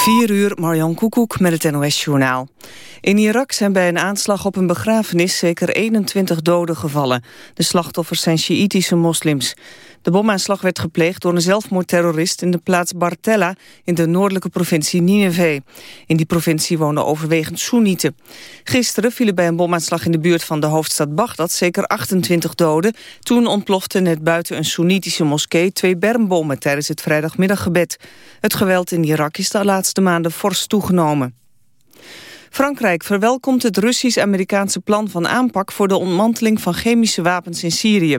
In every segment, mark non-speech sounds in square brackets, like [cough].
4 uur, Marjan Koekoek met het NOS-journaal. In Irak zijn bij een aanslag op een begrafenis zeker 21 doden gevallen. De slachtoffers zijn Sjiïtische moslims. De bomaanslag werd gepleegd door een zelfmoordterrorist in de plaats Bartella in de noordelijke provincie Nineveh. In die provincie wonen overwegend Soenieten. Gisteren vielen bij een bomaanslag in de buurt van de hoofdstad Bagdad zeker 28 doden. Toen ontploften net buiten een Soenitische moskee twee bermbommen tijdens het vrijdagmiddaggebed. Het geweld in Irak is de laatste maanden fors toegenomen. Frankrijk verwelkomt het Russisch-Amerikaanse plan van aanpak voor de ontmanteling van chemische wapens in Syrië.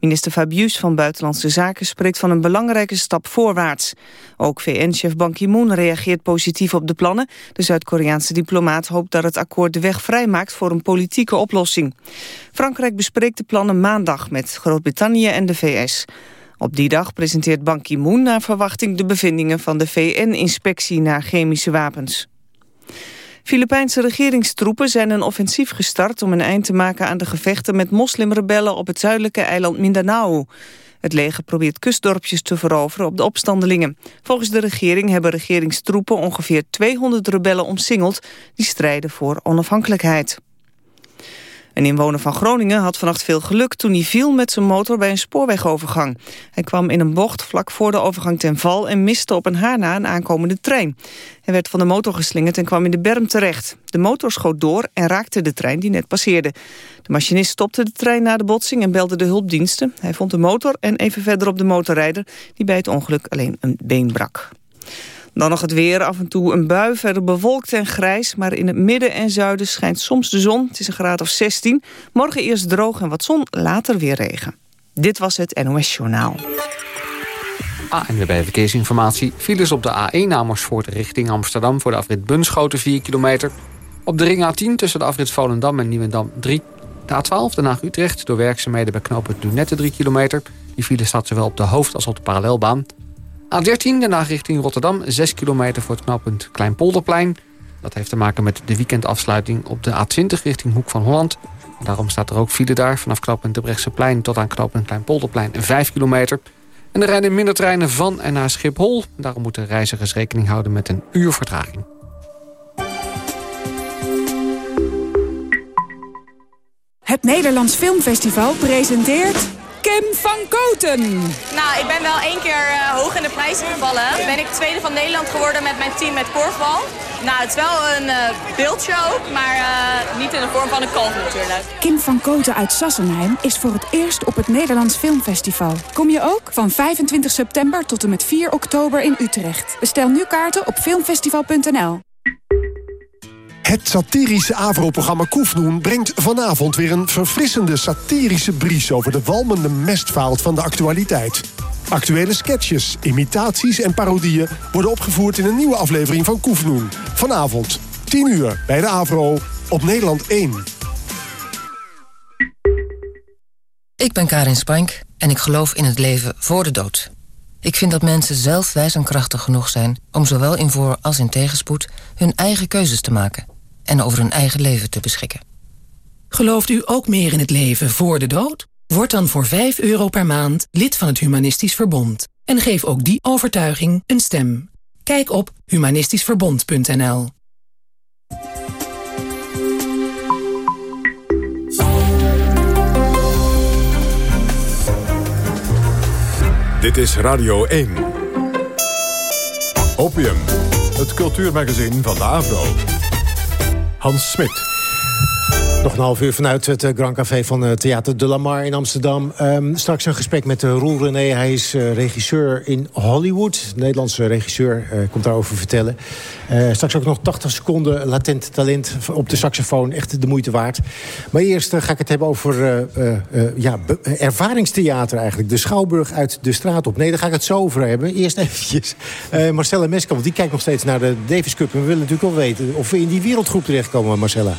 Minister Fabius van Buitenlandse Zaken spreekt van een belangrijke stap voorwaarts. Ook VN-chef Ban Ki-moon reageert positief op de plannen. De Zuid-Koreaanse diplomaat hoopt dat het akkoord de weg vrijmaakt voor een politieke oplossing. Frankrijk bespreekt de plannen maandag met Groot-Brittannië en de VS. Op die dag presenteert Ban Ki-moon naar verwachting de bevindingen van de VN-inspectie naar chemische wapens. Filipijnse regeringstroepen zijn een offensief gestart om een eind te maken aan de gevechten met moslimrebellen op het zuidelijke eiland Mindanao. Het leger probeert kustdorpjes te veroveren op de opstandelingen. Volgens de regering hebben regeringstroepen ongeveer 200 rebellen omsingeld die strijden voor onafhankelijkheid. Een inwoner van Groningen had vannacht veel geluk toen hij viel met zijn motor bij een spoorwegovergang. Hij kwam in een bocht vlak voor de overgang ten val en miste op een haar na een aankomende trein. Hij werd van de motor geslingerd en kwam in de berm terecht. De motor schoot door en raakte de trein die net passeerde. De machinist stopte de trein na de botsing en belde de hulpdiensten. Hij vond de motor en even verderop de motorrijder die bij het ongeluk alleen een been brak. Dan nog het weer, af en toe een bui, verder bewolkt en grijs... maar in het midden en zuiden schijnt soms de zon. Het is een graad of 16. Morgen eerst droog en wat zon, later weer regen. Dit was het NOS Journaal. ANWB ah, Verkeersinformatie. Files op de A1 Amersfoort richting Amsterdam... voor de afrit Bunschoten 4 kilometer. Op de ring A10 tussen de afrit Volendam en Nieuwendam 3. De A12 Den Haag-Utrecht door werkzaamheden bij knooppunt Lunette 3 kilometer. Die file staat zowel op de hoofd- als op de parallelbaan. A13 daarna richting Rotterdam, 6 kilometer voor het knooppunt Kleinpolderplein. Dat heeft te maken met de weekendafsluiting op de A20 richting Hoek van Holland. Daarom staat er ook file daar vanaf knooppunt de plein tot aan knooppunt Kleinpolderplein 5 kilometer. En er rijden minder treinen van en naar Schiphol. Daarom moeten reizigers rekening houden met een uur vertraging. Het Nederlands Filmfestival presenteert... Kim van Koten. Nou, ik ben wel één keer uh, hoog in de prijzen gevallen. Ben ik tweede van Nederland geworden met mijn team met korfbal. Nou, het is wel een uh, beeldshow, maar uh, niet in de vorm van een kalf natuurlijk. Kim van Koten uit Sassenheim is voor het eerst op het Nederlands Filmfestival. Kom je ook? Van 25 september tot en met 4 oktober in Utrecht. Bestel nu kaarten op filmfestival.nl. Het satirische AVRO-programma Koefnoen brengt vanavond weer een verfrissende satirische bries over de walmende mestvaalt van de actualiteit. Actuele sketches, imitaties en parodieën worden opgevoerd in een nieuwe aflevering van Koefnoen. Vanavond, 10 uur, bij de AVRO, op Nederland 1. Ik ben Karin Spank en ik geloof in het leven voor de dood. Ik vind dat mensen zelf wijs en krachtig genoeg zijn... om zowel in voor- als in tegenspoed hun eigen keuzes te maken en over hun eigen leven te beschikken. Gelooft u ook meer in het leven voor de dood? Word dan voor 5 euro per maand lid van het Humanistisch Verbond. En geef ook die overtuiging een stem. Kijk op humanistischverbond.nl Dit is Radio 1. Opium, het cultuurmagazin van de AVRO. Hans Smit. Nog een half uur vanuit het eh, Grand Café van uh, Theater de Lamar in Amsterdam. Um, straks een gesprek met uh, Roel René. Hij is regisseur in Hollywood. Nederlandse regisseur komt daarover vertellen. straks ook nog 80 seconden latent talent op de saxofoon. Echt de moeite waard. Maar eerst ga ik het hebben over ja, ervaringstheater eigenlijk. De Schouwburg uit de straat op. Nee, daar ga ik het zo over hebben. Eerst eventjes Marcella Meskamp. Die kijkt nog steeds naar de Davis Cup. En we willen natuurlijk wel weten of we in die wereldgroep terechtkomen, Marcella.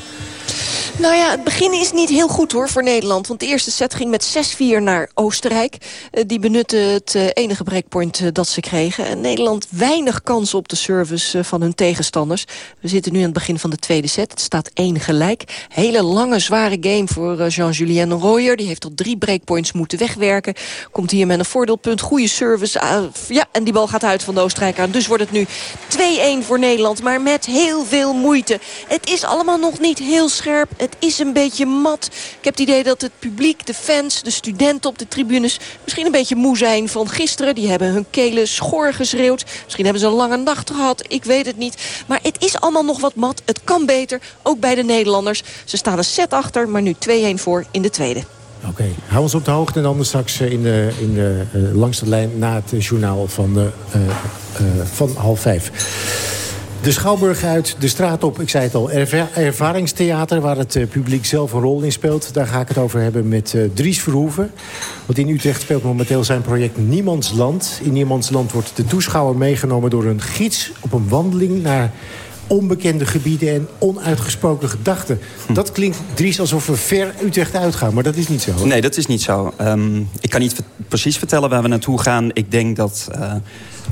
Nou ja, het begin is niet heel goed hoor voor Nederland. Want de eerste set ging met 6-4 naar Oostenrijk. Uh, die benutten het uh, enige breakpoint uh, dat ze kregen. En Nederland weinig kans op de service van hun tegenstanders. We zitten nu aan het begin van de tweede set. Het staat één gelijk. Hele lange, zware game voor Jean-Julien Royer. Die heeft tot drie breakpoints moeten wegwerken. Komt hier met een voordeelpunt. Goede service. Ah, ja, en die bal gaat uit van de Oostenrijker. Dus wordt het nu 2-1 voor Nederland. Maar met heel veel moeite. Het is allemaal nog niet heel scherp. Het is een beetje mat. Ik heb het idee dat het publiek, de fans, de studenten op de tribunes... misschien een beetje moe zijn van gisteren. Die hebben hun kelen schor geschreeuwd. Misschien hebben ze een lange nacht gehad. Ik weet het niet. Maar het is allemaal nog wat mat. Het kan beter, ook bij de Nederlanders. Ze staan een set achter, maar nu 2-1 voor in de tweede. Oké, hou ons op de hoogte en dan straks in de, in de, uh, langs de lijn na het journaal van, uh, uh, van half vijf. De Schouwburg uit, de straat op, ik zei het al, erva ervaringstheater... waar het uh, publiek zelf een rol in speelt. Daar ga ik het over hebben met uh, Dries Verhoeven. Want in Utrecht speelt momenteel zijn project Niemands Land. In Niemands Land wordt de toeschouwer meegenomen door een gids... op een wandeling naar onbekende gebieden en onuitgesproken gedachten. Hm. Dat klinkt, Dries, alsof we ver Utrecht uitgaan, maar dat is niet zo. Nee, dat is niet zo. Um, ik kan niet precies vertellen waar we naartoe gaan. Ik denk dat... Uh,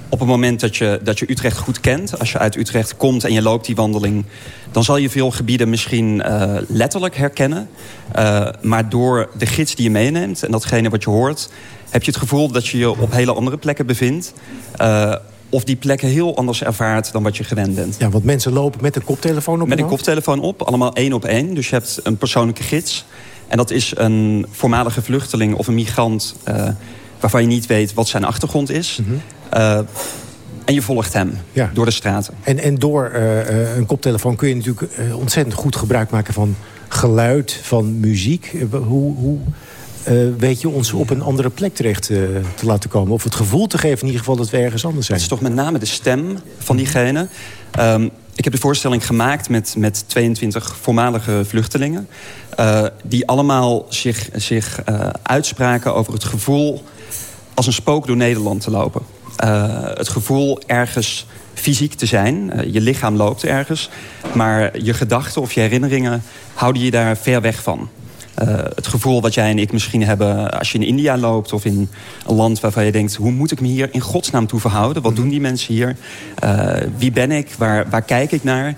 op het moment dat je, dat je Utrecht goed kent... als je uit Utrecht komt en je loopt die wandeling... dan zal je veel gebieden misschien uh, letterlijk herkennen. Uh, maar door de gids die je meeneemt en datgene wat je hoort... heb je het gevoel dat je je op hele andere plekken bevindt... Uh, of die plekken heel anders ervaart dan wat je gewend bent. Ja, want mensen lopen met een koptelefoon op Met een koptelefoon op, allemaal één op één. Dus je hebt een persoonlijke gids. En dat is een voormalige vluchteling of een migrant... Waarvan je niet weet wat zijn achtergrond is. Mm -hmm. uh, en je volgt hem ja. door de straten. En, en door uh, een koptelefoon kun je natuurlijk ontzettend goed gebruik maken van geluid, van muziek. Hoe, hoe uh, weet je ons op een andere plek terecht uh, te laten komen. Of het gevoel te geven in ieder geval dat we ergens anders zijn. Het is toch met name de stem van diegene. Um, ik heb de voorstelling gemaakt met, met 22 voormalige vluchtelingen. Uh, die allemaal zich, zich uitspraken over het gevoel als een spook door Nederland te lopen. het gevoel ergens fysiek te zijn. je lichaam loopt ergens. Maar je gedachten of je herinneringen houden je daar ver weg van. Uh, het gevoel wat jij en ik misschien hebben als je in India loopt... of in een land waarvan je denkt... hoe moet ik me hier in godsnaam toe verhouden? Wat doen die mensen hier? Wie ben ik? Waar, waar kijk ik naar?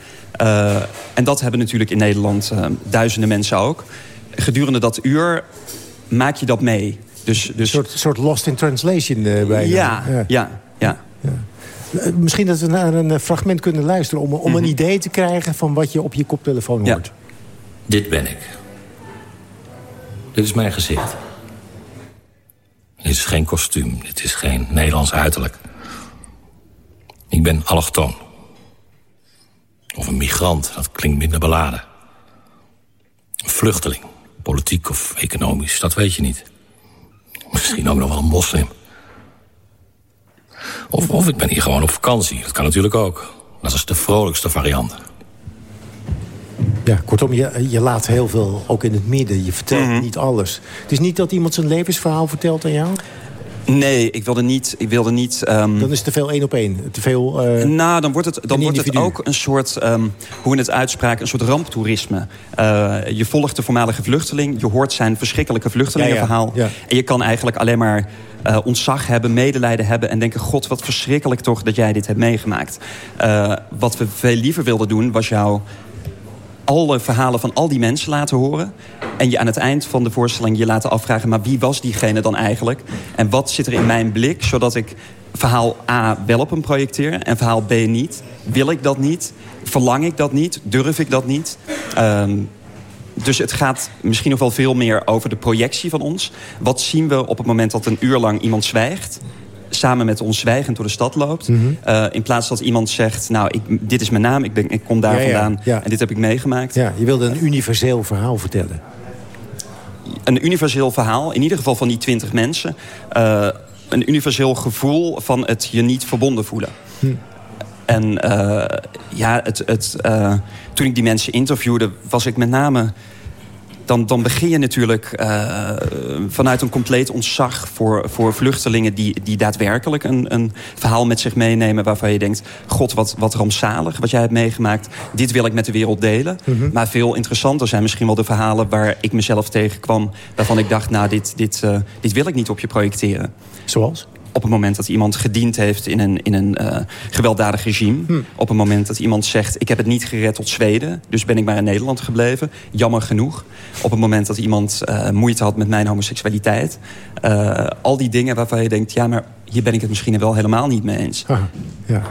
En dat hebben natuurlijk in Nederland duizenden mensen ook. Gedurende dat uur maak je dat mee. Dus, dus... Een soort, soort lost in translation bijna. Ja, ja, ja. ja. ja. Misschien dat we naar een fragment kunnen luisteren... om, om mm -hmm. een mhm. idee te krijgen van wat je op je koptelefoon hoort. Dit ben ik. Dit is mijn gezicht. Dit is geen kostuum. Dit is geen Nederlands uiterlijk. Ik ben allochtoon. Of een migrant, dat klinkt minder beladen. Een vluchteling, politiek of economisch, dat weet je niet. Misschien ook nog wel een moslim. Of, of ik ben hier gewoon op vakantie, dat kan natuurlijk ook. Dat is de vrolijkste variant. Ja, kortom, je, je laat heel veel ook in het midden. Je vertelt mm -hmm. niet alles. Het is niet dat iemand zijn levensverhaal vertelt aan jou? Nee, ik wilde niet... Ik wilde niet um... Dan is het te veel één op één. Te veel, uh, nou, dan wordt het, dan wordt het ook een soort... Um, hoe we het uitspraken, een soort ramptoerisme. Uh, je volgt de voormalige vluchteling. Je hoort zijn verschrikkelijke vluchtelingenverhaal. Ja, ja, ja. En je kan eigenlijk alleen maar... Uh, ontzag hebben, medelijden hebben... en denken, god, wat verschrikkelijk toch dat jij dit hebt meegemaakt. Wat we veel liever wilden doen, was jou alle verhalen van al die mensen laten horen. En je aan het eind van de voorstelling je laten afvragen... maar wie was diegene dan eigenlijk? En wat zit er in mijn blik, zodat ik verhaal A wel op hem projecteer... en verhaal B niet? Wil ik dat niet? Verlang ik dat niet? Durf ik dat niet? Um, dus het gaat misschien nog wel veel meer over de projectie van ons. Wat zien we op het moment dat een uur lang iemand zwijgt? Samen met ons zwijgend door de stad loopt. Mm -hmm. uh, in plaats dat iemand zegt, nou, ik, dit is mijn naam, ik, ben, ik kom daar ja, vandaan ja, ja. en dit heb ik meegemaakt. Ja, je wilde een universeel verhaal vertellen. Een universeel verhaal, in ieder geval van die twintig mensen. Uh, een universeel gevoel van het je niet verbonden voelen. Hm. En uh, ja, het, het, toen ik die mensen interviewde, was ik met name dan, dan begin je natuurlijk uh, vanuit een compleet ontzag voor, voor vluchtelingen die, die daadwerkelijk een, een verhaal met zich meenemen waarvan je denkt, god wat, wat rampzalig wat jij hebt meegemaakt. Dit wil ik met de wereld delen. Mhm. Maar veel interessanter zijn misschien wel de verhalen waar ik mezelf tegenkwam, waarvan ik dacht, nou dit, dit, uh, dit wil ik niet op je projecteren. Zoals? Op het moment dat iemand gediend heeft in een, in een uh, gewelddadig regime. Hm. Op het moment dat iemand zegt, ik heb het niet gered tot Zweden... dus ben ik maar in Nederland gebleven. Jammer genoeg. Op het moment dat iemand uh, moeite had met mijn homoseksualiteit. Uh, al die dingen waarvan je denkt, ja, maar hier ben ik het misschien wel helemaal niet mee eens. ja.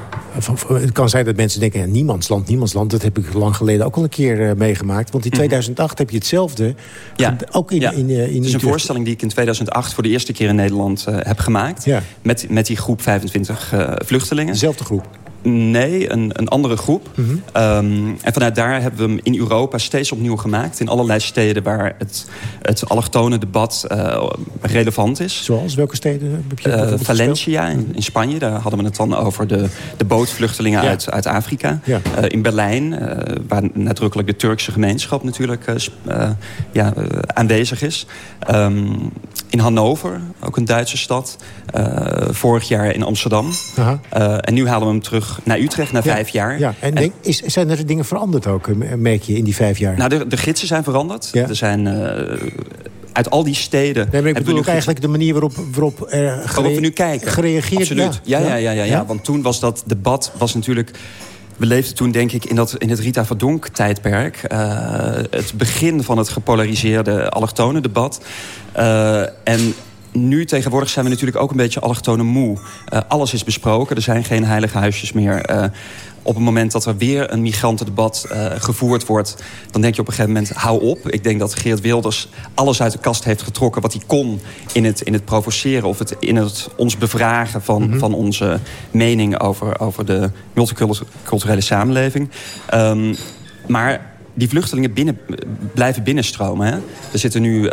Het kan zijn dat mensen denken, ja, niemandsland, niemandsland... dat heb ik lang geleden ook al een keer uh, meegemaakt. Want in 2008 mhm. heb je hetzelfde. Ja. Ook in, ja. in, in, in, Het is een voorstelling die ik in 2008 voor de eerste keer in Nederland uh, heb gemaakt. Ja. Met, met die groep 25 uh, vluchtelingen. Dezelfde groep? Nee, een, een andere groep. Mm -hmm. um, en vanuit daar hebben we hem in Europa steeds opnieuw gemaakt. In allerlei steden waar het, het allochtone debat uh, relevant is. Zoals? Welke steden heb je uh, Valencia in, in, Spanje. Daar hadden we het dan over de, de bootvluchtelingen ja. uit, uit Afrika. Ja. Uh, in Berlijn, waar nadrukkelijk de Turkse gemeenschap natuurlijk ja, aanwezig is. Um, in Hannover, ook een Duitse stad. vorig jaar in Amsterdam. en nu halen we hem terug naar Utrecht na vijf jaar. Ja. En, denk, is, zijn er dingen veranderd ook, eh, merk je, in die vijf jaar? Nou, de, de gidsen zijn veranderd. Er zijn... Uit al die steden... Nee, maar ik bedoel ook eigenlijk de manier waarop, waarop waarop we nu kijken. gereageerd Absoluut. Ja. Ja, ja, ja, ja, Want toen was dat debat was natuurlijk... We leefden toen, denk ik, in, dat, in het Rita Verdonk-tijdperk. Uh, het begin van het gepolariseerde allochtone debat. Uh, en nu tegenwoordig zijn we natuurlijk ook een beetje allochtone moe. Uh, alles is besproken, er zijn geen heilige huisjes meer. Op het moment dat er weer een migrantendebat uh, gevoerd wordt... dan denk je op een gegeven moment, hou op. Ik denk dat Geert Wilders alles uit de kast heeft getrokken... wat hij kon in het, in het provoceren of het, in het ons bevragen... van, mm -hmm. van onze mening over, over de multiculturele samenleving. Um, maar die vluchtelingen binnen, blijven binnenstromen. Hè? Er, zitten nu, uh,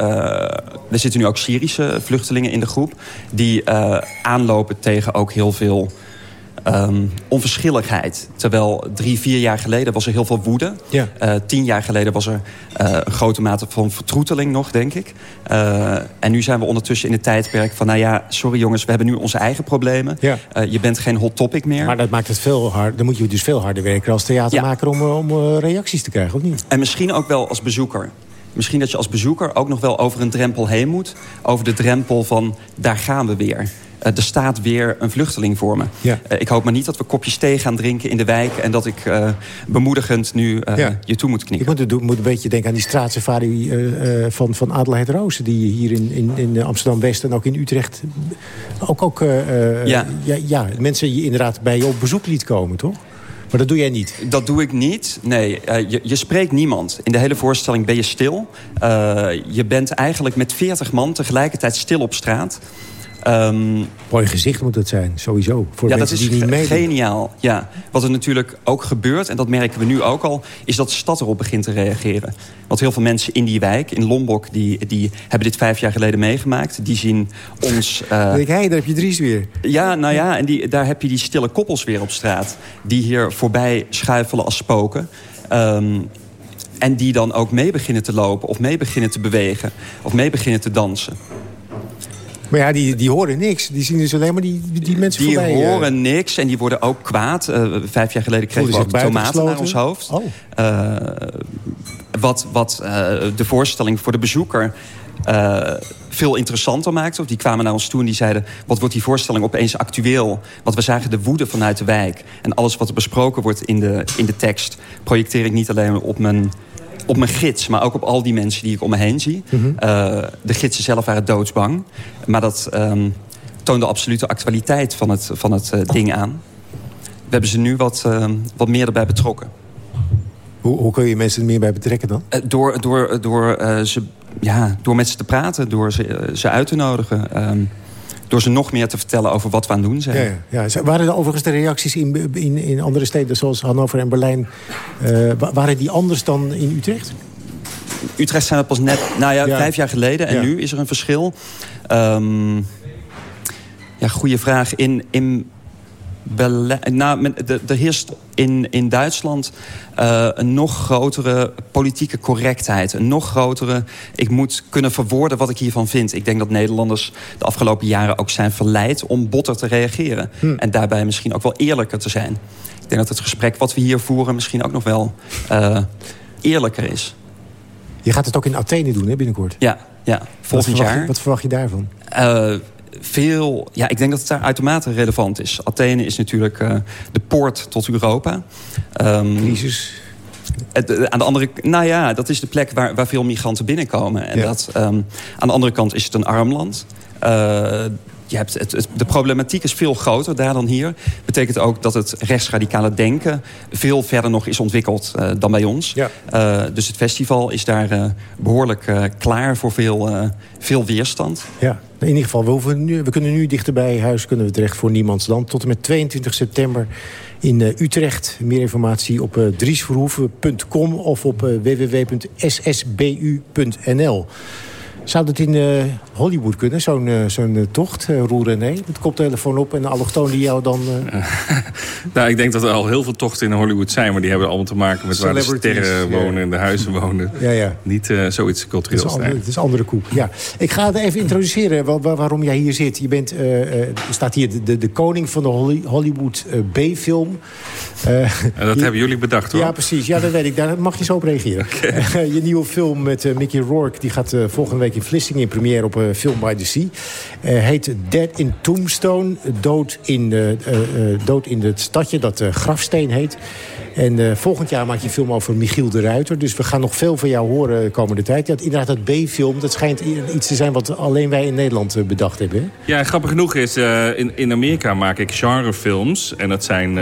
er zitten nu ook Syrische vluchtelingen in de groep... die uh, aanlopen tegen ook heel veel um, onverschilligheid. Terwijl drie, vier jaar geleden was er heel veel woede. Ja. Uh, tien jaar geleden was er uh, een grote mate van vertroeteling nog, denk ik. Uh, en nu zijn we ondertussen in het tijdperk van... nou ja, sorry jongens, we hebben nu onze eigen problemen. Ja. je bent geen hot topic meer. Maar dat maakt het veel harder. Dan moet je dus veel harder werken als theatermaker... Ja. om, om reacties te krijgen, of niet? En misschien ook wel als bezoeker. Misschien dat je als bezoeker ook nog wel over een drempel heen moet. Over de drempel van, daar gaan we weer. Uh, er staat weer een vluchteling voor me. Ja. Uh, ik hoop maar niet dat we kopjes thee gaan drinken in de wijk... en dat ik uh, bemoedigend nu ja. je toe moet knikken. Ik moet, moet, een beetje denken aan die straatsafari van, van Adelheid Roos... die je hier in, in, in Amsterdam-West en ook in Utrecht... ook, ook ja. Ja, ja, mensen je inderdaad bij je op bezoek liet komen, toch? Maar dat doe jij niet? Dat doe ik niet, nee. Uh, je, je, spreekt niemand. In de hele voorstelling ben je stil. Uh, je bent eigenlijk met 40 man tegelijkertijd stil op straat. Um, Mooi gezicht moet het zijn, sowieso. Voor ja, mensen dat is die niet geniaal. Ja. Wat er natuurlijk ook gebeurt, en dat merken we nu ook al... is dat de stad erop begint te reageren. Want heel veel mensen in die wijk, in Lombok... die, die hebben dit vijf jaar geleden meegemaakt. Die zien ons... [laughs] Uh... Denk, hey, daar heb je Dries weer. Ja, nou ja, en die, daar heb je die stille koppels weer op straat. Die hier voorbij schuifelen als spoken. Um, en die dan ook mee beginnen te lopen, of mee beginnen te bewegen... of mee beginnen te dansen. Maar ja, die, die horen niks. Die zien dus alleen maar die, die mensen die voorbij. Die horen uh... niks en die worden ook kwaad. Uh, vijf jaar geleden kregen we ook tomaten naar ons hoofd. Oh. Uh, wat wat de voorstelling voor de bezoeker... veel interessanter maakte. Of die kwamen naar ons toe en die zeiden... wat wordt die voorstelling opeens actueel? Want we zagen de woede vanuit de wijk. En alles wat er besproken wordt in de, in de tekst... projecteer ik niet alleen op mijn op mijn gids, maar ook op al die mensen die ik om me heen zie. Mm -hmm. uh, de gidsen zelf waren doodsbang. Maar dat um, toonde absolute actualiteit van het, van het uh, ding aan. We hebben ze nu wat, uh, wat meer erbij betrokken. Hoe, hoe kun je mensen er meer bij betrekken dan? Uh, door, door, door, ze, ja, door met ze te praten, door ze, ze uit te nodigen. Um, door ze nog meer te vertellen over wat we aan het doen zijn. Ja, ja. Waren er overigens de reacties in, in, in andere steden zoals Hannover en Berlijn... Uh, waren die anders dan in Utrecht? Utrecht zijn we pas net, nou ja, ja. vijf jaar geleden. En ja. nu is er een verschil. Um, ja, goede vraag. In, in nou, er heerst in, in Duitsland uh, een nog grotere politieke correctheid. Een nog grotere... Ik moet kunnen verwoorden wat ik hiervan vind. Ik denk dat Nederlanders de afgelopen jaren ook zijn verleid... om botter te reageren. Hm. En daarbij misschien ook wel eerlijker te zijn. Ik denk dat het gesprek wat we hier voeren... misschien ook nog wel uh, eerlijker is. Je gaat het ook in Athene doen, hè, binnenkort? Ja, ja volgend wat jaar. wat verwacht je daarvan? Uh, veel... Ja, ik denk dat het daar uitermate relevant is. Athene is natuurlijk uh, de poort tot Europa. Um, Crisis. aan de andere, nou ja, dat is de plek waar, waar veel migranten binnenkomen. En dat, um, aan de andere kant is het een arm land. Uh, je hebt het, de problematiek is veel groter daar dan hier. Betekent ook dat het rechtsradicale denken veel verder nog is ontwikkeld uh, dan bij ons. Ja. Uh, dus het festival is daar uh, behoorlijk klaar voor veel, veel weerstand. Ja, in ieder geval, we, hoeven nu, we kunnen nu dichter bij huis kunnen we terecht voor Niemandsland. Tot en met 22 september in Utrecht. Meer informatie op driesverhoeven.com of op www.ssbu.nl. Zou dat in uh, Hollywood kunnen, zo'n uh, zo'n uh, tocht, uh, Roel René? Met koptelefoon op en de allochtoon die jou dan... [laughs] nou, ik denk dat er al heel veel tochten in Hollywood zijn... maar die hebben allemaal te maken met waar de sterren wonen en de huizen wonen. [laughs] Ja, ja. Niet zoiets cultureels. Het, het is andere koek, ja. Ik ga het even introduceren waar, waarom jij hier zit. Je bent, staat hier de, de, de, koning van de Hollywood B-film. en dat [laughs] hebben jullie bedacht, hoor. Ja, precies. Ja, dat weet ik. Daar mag je zo op reageren. Okay. je nieuwe film met Mickey Rourke, die gaat volgende week in Vlissingen in première op uh, Film by the Sea. Uh, heet Dead in Tombstone. Dood in, uh, dood in het stadje dat Grafsteen heet. En volgend jaar maak je een film over Michiel de Ruiter. Dus we gaan nog veel van jou horen de komende tijd. Ja, inderdaad, dat B-film, dat schijnt iets te zijn... wat alleen wij in Nederland bedacht hebben. Ja, grappig genoeg is... in, in Amerika maak ik genrefilms. En dat zijn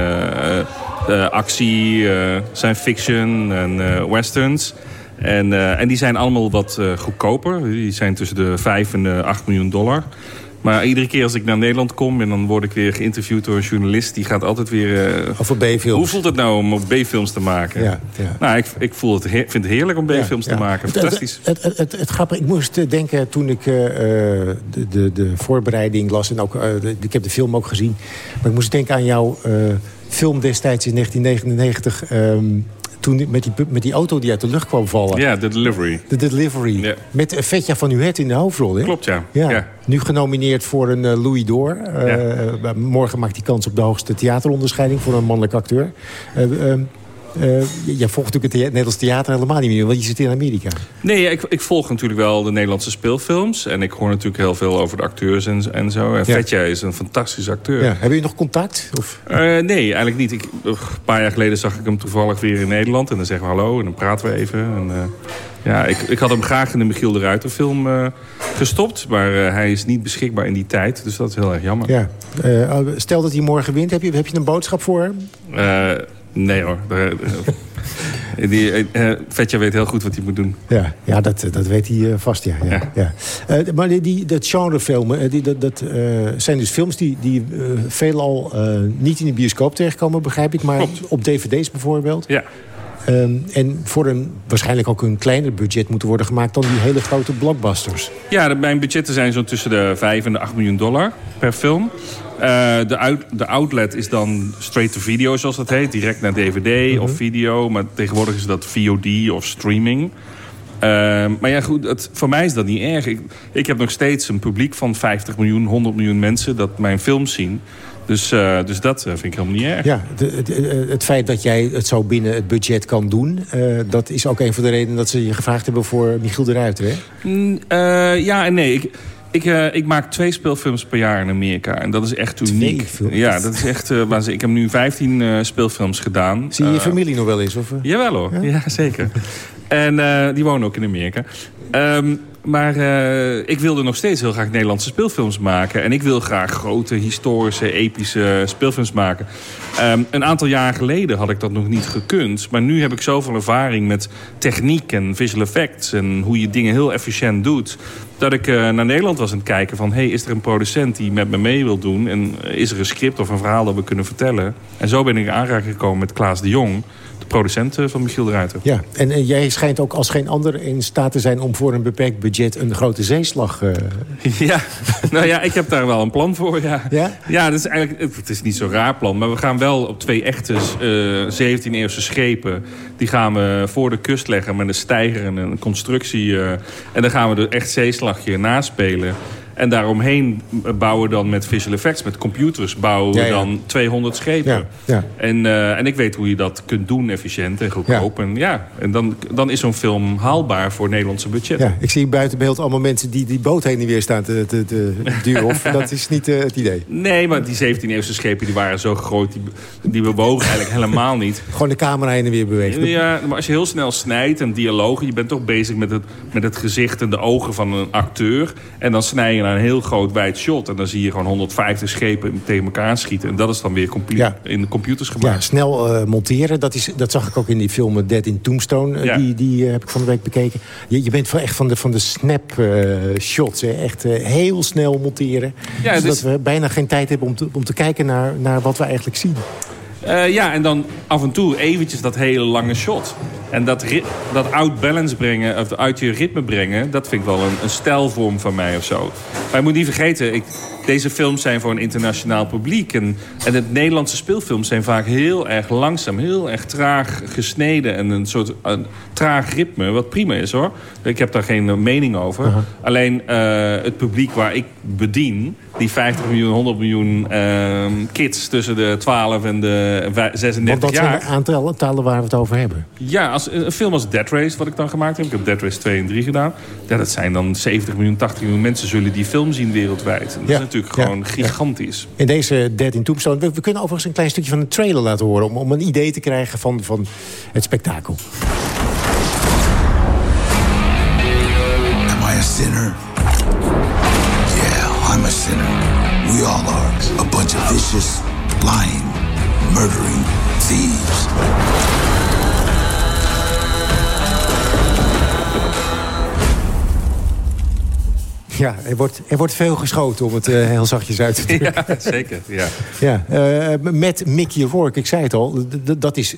actie, science fiction en westerns... En, uh, en die zijn allemaal wat uh, goedkoper. Die zijn tussen de 5 en de 8 miljoen dollar. Maar iedere keer als ik naar Nederland kom en dan word ik weer geïnterviewd door een journalist... die gaat altijd weer... Uh, Over B-films. Hoe voelt het nou om B-films te maken? Ja, ja. Nou, ik, ik voel het vind het heerlijk om B-films te maken. Fantastisch. Het, het, het, het, grappige, ik moest denken toen ik de, de, de voorbereiding las... en ook, ik heb de film ook gezien... maar ik moest denken aan jouw film destijds in 1999... Um, toen met die, met die auto die uit de lucht kwam vallen. Ja, de delivery. De delivery. Ja. Met Vetja van Uhet in de hoofdrol. Hè? Klopt, ja. ja. Nu genomineerd voor een uh, Louis d'Or. Uh, morgen maakt hij kans op de hoogste theateronderscheiding... voor een mannelijk acteur. Uh, jij volgt natuurlijk het Nederlands theater helemaal niet meer, want je zit in Amerika. Nee, ik, ik, volg natuurlijk wel de Nederlandse speelfilms. En ik hoor natuurlijk heel veel over de acteurs en, en zo. En ja. Vetja is een fantastische acteur. Ja. Hebben je nog contact? Of? Uh, nee, eigenlijk niet. Ik, een paar jaar geleden zag ik hem toevallig weer in Nederland. En dan zeggen we hallo en dan praten we even. En, uh, ja, ik, ik had hem graag in de Michiel de Ruiter film uh, gestopt. Maar uh, hij is niet beschikbaar in die tijd. Dus dat is heel erg jammer. Ja. Uh, stel dat hij morgen wint. Heb je, heb je een boodschap voor hem? Nee hoor. Die, uh, Vetja weet heel goed wat hij moet doen. Ja, ja dat, dat weet hij uh, vast, ja. ja, ja. Uh, maar die, die, dat genrefilmen, die, dat, dat zijn dus films die, die veelal niet in de bioscoop terechtkomen, begrijp ik. Maar Klopt. op dvd's bijvoorbeeld. Ja. Um, en voor een waarschijnlijk ook een kleiner budget moeten worden gemaakt... dan die hele grote blockbusters. Ja, mijn budgetten zijn zo tussen de 5 en de 8 miljoen dollar per film. Uh, de, uit, de, outlet is dan straight to video, zoals dat heet. Direct naar DVD of mhm. video. Maar tegenwoordig is dat VOD of streaming. Uh, maar ja, goed, het, voor mij is dat niet erg. Ik, ik heb nog steeds een publiek van 50 miljoen, 100 miljoen mensen... dat mijn films zien. Dus, uh, dus dat vind ik helemaal niet erg. Ja, de, de, het feit dat jij het zo binnen het budget kan doen... Uh, dat is ook een van de redenen dat ze je gevraagd hebben voor Michiel de Ruiter, hè? Mm, uh, ja en nee. Ik, ik, uh, ik, maak twee speelfilms per jaar in Amerika. En dat is echt uniek. Ja, dat is echt uh, waanzinnig. Ik heb nu 15 uh, speelfilms gedaan. Zie je je familie nog wel eens? Of? Jawel hoor, ja, ja zeker. [laughs] en die wonen ook in Amerika. Um, maar uh, ik wilde nog steeds heel graag Nederlandse speelfilms maken. En ik wil graag grote, historische, epische speelfilms maken. Um, een aantal jaar geleden had ik dat nog niet gekund. Maar nu heb ik zoveel ervaring met techniek en visual effects... en hoe je dingen heel efficiënt doet... dat ik naar Nederland was aan het kijken van... hey, is er een producent die met me mee wil doen? En is er een script of een verhaal dat we kunnen vertellen? En zo ben ik in aanraking gekomen met Klaas de Jong producent van Michiel de Ruiter. Ja, en, jij schijnt ook als geen ander in staat te zijn... om voor een beperkt budget een grote zeeslag... Uh... [laughs] Ja, nou ja, ik heb daar wel een plan voor, ja. Ja? Ja, dat is eigenlijk, het is niet zo'n raar plan... maar we gaan wel op twee echte uh, 17e-eeuwse schepen... die gaan we voor de kust leggen met een steiger en een constructie... Uh, en dan gaan we er echt zeeslagje naspelen... En daaromheen bouwen dan met visual effects, met computers... bouwen we dan 200 schepen. Ja, en, uh, en ik weet hoe je dat kunt doen, efficiënt en goedkoop. En, ja, en dan, dan is zo'n film haalbaar voor Nederlandse budget. Ja, ik zie buiten beeld allemaal mensen die die boot heen en weer staan te, te, te [laughs] duwen. Of dat is niet uh, het idee. Nee, maar die 17e-eeuwse schepen die waren zo groot... Die, die bewogen eigenlijk helemaal niet. [laughs] Gewoon de camera heen en weer bewegen. Ja, maar als je heel snel snijdt en dialogen... je bent toch bezig met het, met het gezicht en de ogen van een acteur... en dan snij je naar een heel groot wijd shot. En dan zie je gewoon 150 schepen tegen elkaar schieten. En dat is dan weer in de computers gemaakt. Ja, snel uh, monteren. Dat, is, dat zag ik ook in die film Dead in Tombstone. Uh, Die, die uh, heb ik van de week bekeken. Je, je bent van, echt van de, van de snap shots. Hè. Echt heel snel monteren. Ja, zodat we bijna geen tijd hebben om te, om te kijken naar, naar wat we eigenlijk zien. Uh, ja, en dan af en toe eventjes dat hele lange shot. En dat, dat out balance brengen, of uit je ritme brengen... dat vind ik wel een, een stijlvorm van mij of zo. Maar je moet niet vergeten, ik, deze films zijn voor een internationaal publiek. En, en het Nederlandse speelfilms zijn vaak heel erg langzaam, heel erg traag gesneden. En een soort een traag ritme, wat prima is hoor. Ik heb daar geen mening over. Alleen uh, het publiek waar ik bedien, die 50 miljoen, 100 miljoen uh, kids tussen de 12 en de 36 jaar. Want dat zijn de aantallen waar we het over hebben. Ja, als, een film als Dead Race, wat ik dan gemaakt heb. Ik heb Dead Race 2 en 3 gedaan. Ja, dat zijn dan 70 miljoen, 80 miljoen mensen zullen die film zien wereldwijd. dat ja. is natuurlijk gewoon gigantisch. In deze Dead in Tombstone, we, we, kunnen overigens een klein stukje van de trailer laten horen... om, om een idee te krijgen van, van het spektakel. Am I a sinner? Yeah, I'm a sinner. We all are. A bunch of vicious, lying, murdering thieves. Ja, er wordt, er wordt veel geschoten om het uh, heel zachtjes uit te drukken. [laughs] Ja, zeker. Ja. ja, uh, met Mickey Rourke, ik zei het al, dat is...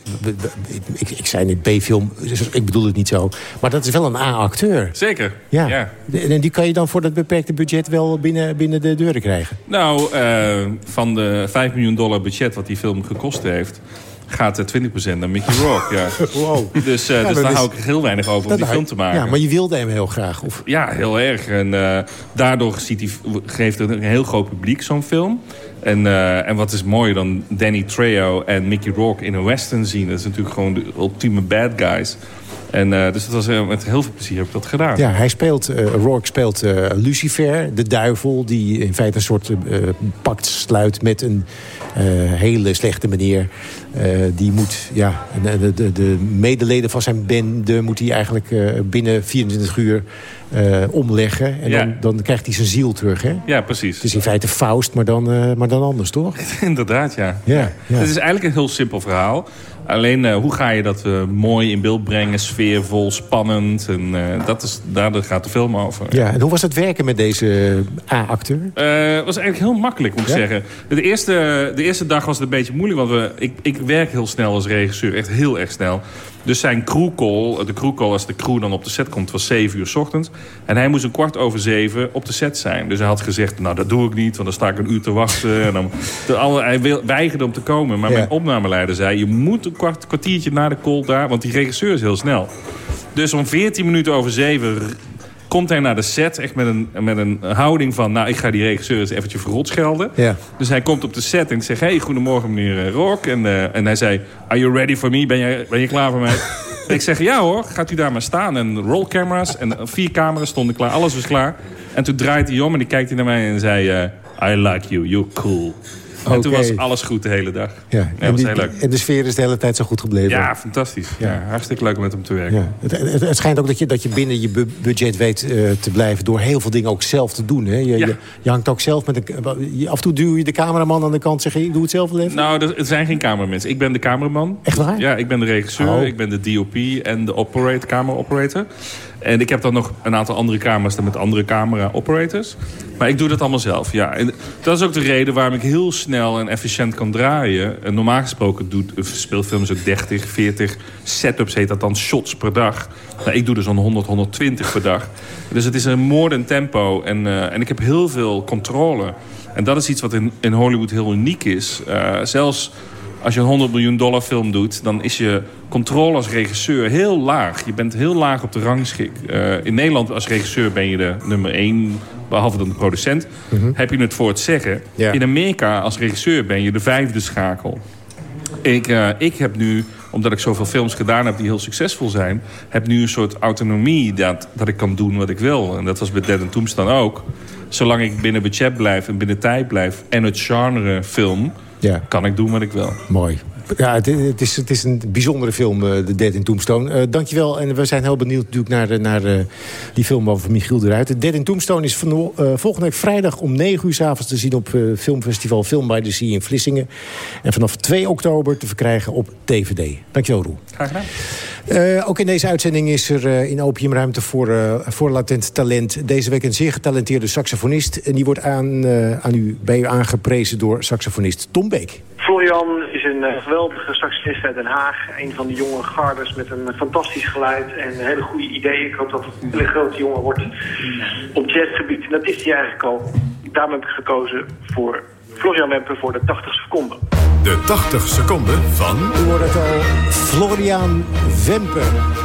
Ik, ik zei niet B-film, dus ik bedoel het niet zo. Maar dat is wel een A-acteur. Zeker, ja. ja. En die kan je dan voor dat beperkte budget wel binnen, binnen de deuren krijgen? Nou, uh, van de 5 miljoen dollar budget wat die film gekost heeft gaat 20% naar Mickey Rourke. Ja. [laughs] Wow. Dus, uh, dus daar hou ik heel weinig over om die film te maken. Ja, maar je wilde hem heel graag? Of? Ja, heel erg. En uh, daardoor ziet hij, geeft het een heel groot publiek, zo'n film. En, uh, en wat is mooier dan Danny Trejo en Mickey Rourke in een western zien. Dat is natuurlijk gewoon de ultieme bad guys. En, uh, dus dat was, uh, met heel veel plezier heb ik dat gedaan. Ja, hij speelt, uh, Rourke speelt Lucifer, de duivel... die in feite een soort pact sluit met een hele slechte meneer. die moet, ja, de, de, de, medeleden van zijn bende... moet hij eigenlijk binnen 24 uur omleggen. En ja. dan, dan krijgt hij zijn ziel terug, hè? Ja, precies. Het is in feite Faust, maar dan, maar dan anders, toch? [laughs] Inderdaad, ja. Ja, ja. Het is eigenlijk een heel simpel verhaal. Alleen uh, hoe ga je dat uh, mooi in beeld brengen, sfeervol, spannend. En, uh, dat is, daar gaat de film over. Ja, en hoe was het werken met deze A-acteur? Het was eigenlijk heel makkelijk, moet ik ja? zeggen. De eerste, de eerste dag was het een beetje moeilijk. Want we, ik, ik werk heel snel als regisseur, echt heel erg snel. Dus zijn crewcall, de crewcall als de crew dan op de set komt, was 7 uur s ochtends. En hij moest een kwart over zeven op de set zijn. Dus hij had gezegd, nou dat doe ik niet, want dan sta ik een uur te wachten. En dan, de, hij weigerde om te komen. Maar ja. mijn opnameleider zei, je moet een kwart, kwartiertje na de call daar, want die regisseur is heel snel. Dus om 14 minuten over 7 komt hij naar de set echt met een, met een houding van... nou, ik ga die regisseur eens eventjes verrot schelden. Ja. Dus hij komt op de set en ik zeg... hey, goedemorgen meneer eh, Rock. En, uh, en hij zei, are you ready for me? Ben je, ben je klaar voor mij? en [laughs] ik zeg, ja hoor, gaat u daar maar staan. En rollcamera's en vier camera's stonden klaar. Alles was klaar. En toen draait hij om en die kijkt hij naar mij en zei... Uh, I like you, you're cool. En toen was alles goed de hele dag. Ja. ja en, die, en, de sfeer is de hele tijd zo goed gebleven. Ja, fantastisch. Ja. hartstikke leuk om met hem te werken. Ja. Het, het, het, schijnt ook dat je, dat je binnen je budget weet uh, te blijven... door heel veel dingen ook zelf te doen. Hè? Je, je, je, hangt ook zelf met een... Af en toe duw je de cameraman aan de kant zeg je... ik doe het zelf even. Nou, er, het zijn geen cameramensen. Ik ben de cameraman. Echt waar? Ja, ik ben de regisseur. Oh. Ik ben de DOP en de operator, camera operator. En ik heb dan nog een aantal andere camera's met andere camera-operators. Maar ik doe dat allemaal zelf, ja. En dat is ook de reden waarom ik heel snel en efficiënt kan draaien. En normaal gesproken doet een speelfilm zo 30, 40 setups, heet dat dan, shots per dag. Nou, ik doe dus zo'n 100, 120 per dag. Dus het is een moordend tempo. En, uh, en ik heb heel veel controle. En dat is iets wat in, in Hollywood heel uniek is. Uh, zelfs als je een 100 miljoen dollar film doet... dan is je controle als regisseur heel laag. Je bent heel laag op de rangschik. Uh, in Nederland als regisseur ben je de nummer 1, behalve dan de producent. Mm -hmm. Heb je het voor het zeggen. In Amerika als regisseur ben je de vijfde schakel. Ik, uh, ik heb nu, omdat ik zoveel films gedaan heb die heel succesvol zijn... heb nu een soort autonomie dat, dat ik kan doen wat ik wil. En dat was bij Dead and Tombstone ook. Zolang ik binnen budget blijf en binnen tijd blijf... en het genre film ja. kan ik doen wat ik wil. Mooi. Ja, het, het, is, het is een bijzondere film, The Dead in Tombstone. Uh, dankjewel. En we zijn heel benieuwd natuurlijk naar, naar uh, die film over Michiel de Ruiter. Dead in Tombstone is van, volgende week vrijdag om 9 uur s avonds te zien... op filmfestival Film by the Sea in Vlissingen. En vanaf 2 oktober te verkrijgen op DVD. Dankjewel, Roel. Graag gedaan. Uh, ook in deze uitzending is er uh, in Opium ruimte voor, uh, voor latent talent. Deze week een zeer getalenteerde saxofonist. En die wordt aan, aan u, bij u aangeprezen door saxofonist Tom Beek. Florian is een geweldige saxofonist uit Den Haag. Een van de jonge garders met een fantastisch geluid en hele goede ideeën. Ik hoop dat het een hele grote jongen wordt op jazzgebied. En dat is hij eigenlijk al. Daarom heb ik gekozen voor Florian Wemper voor de 80 seconden. De 80 seconden van... U hoort het al, Florian Wemper.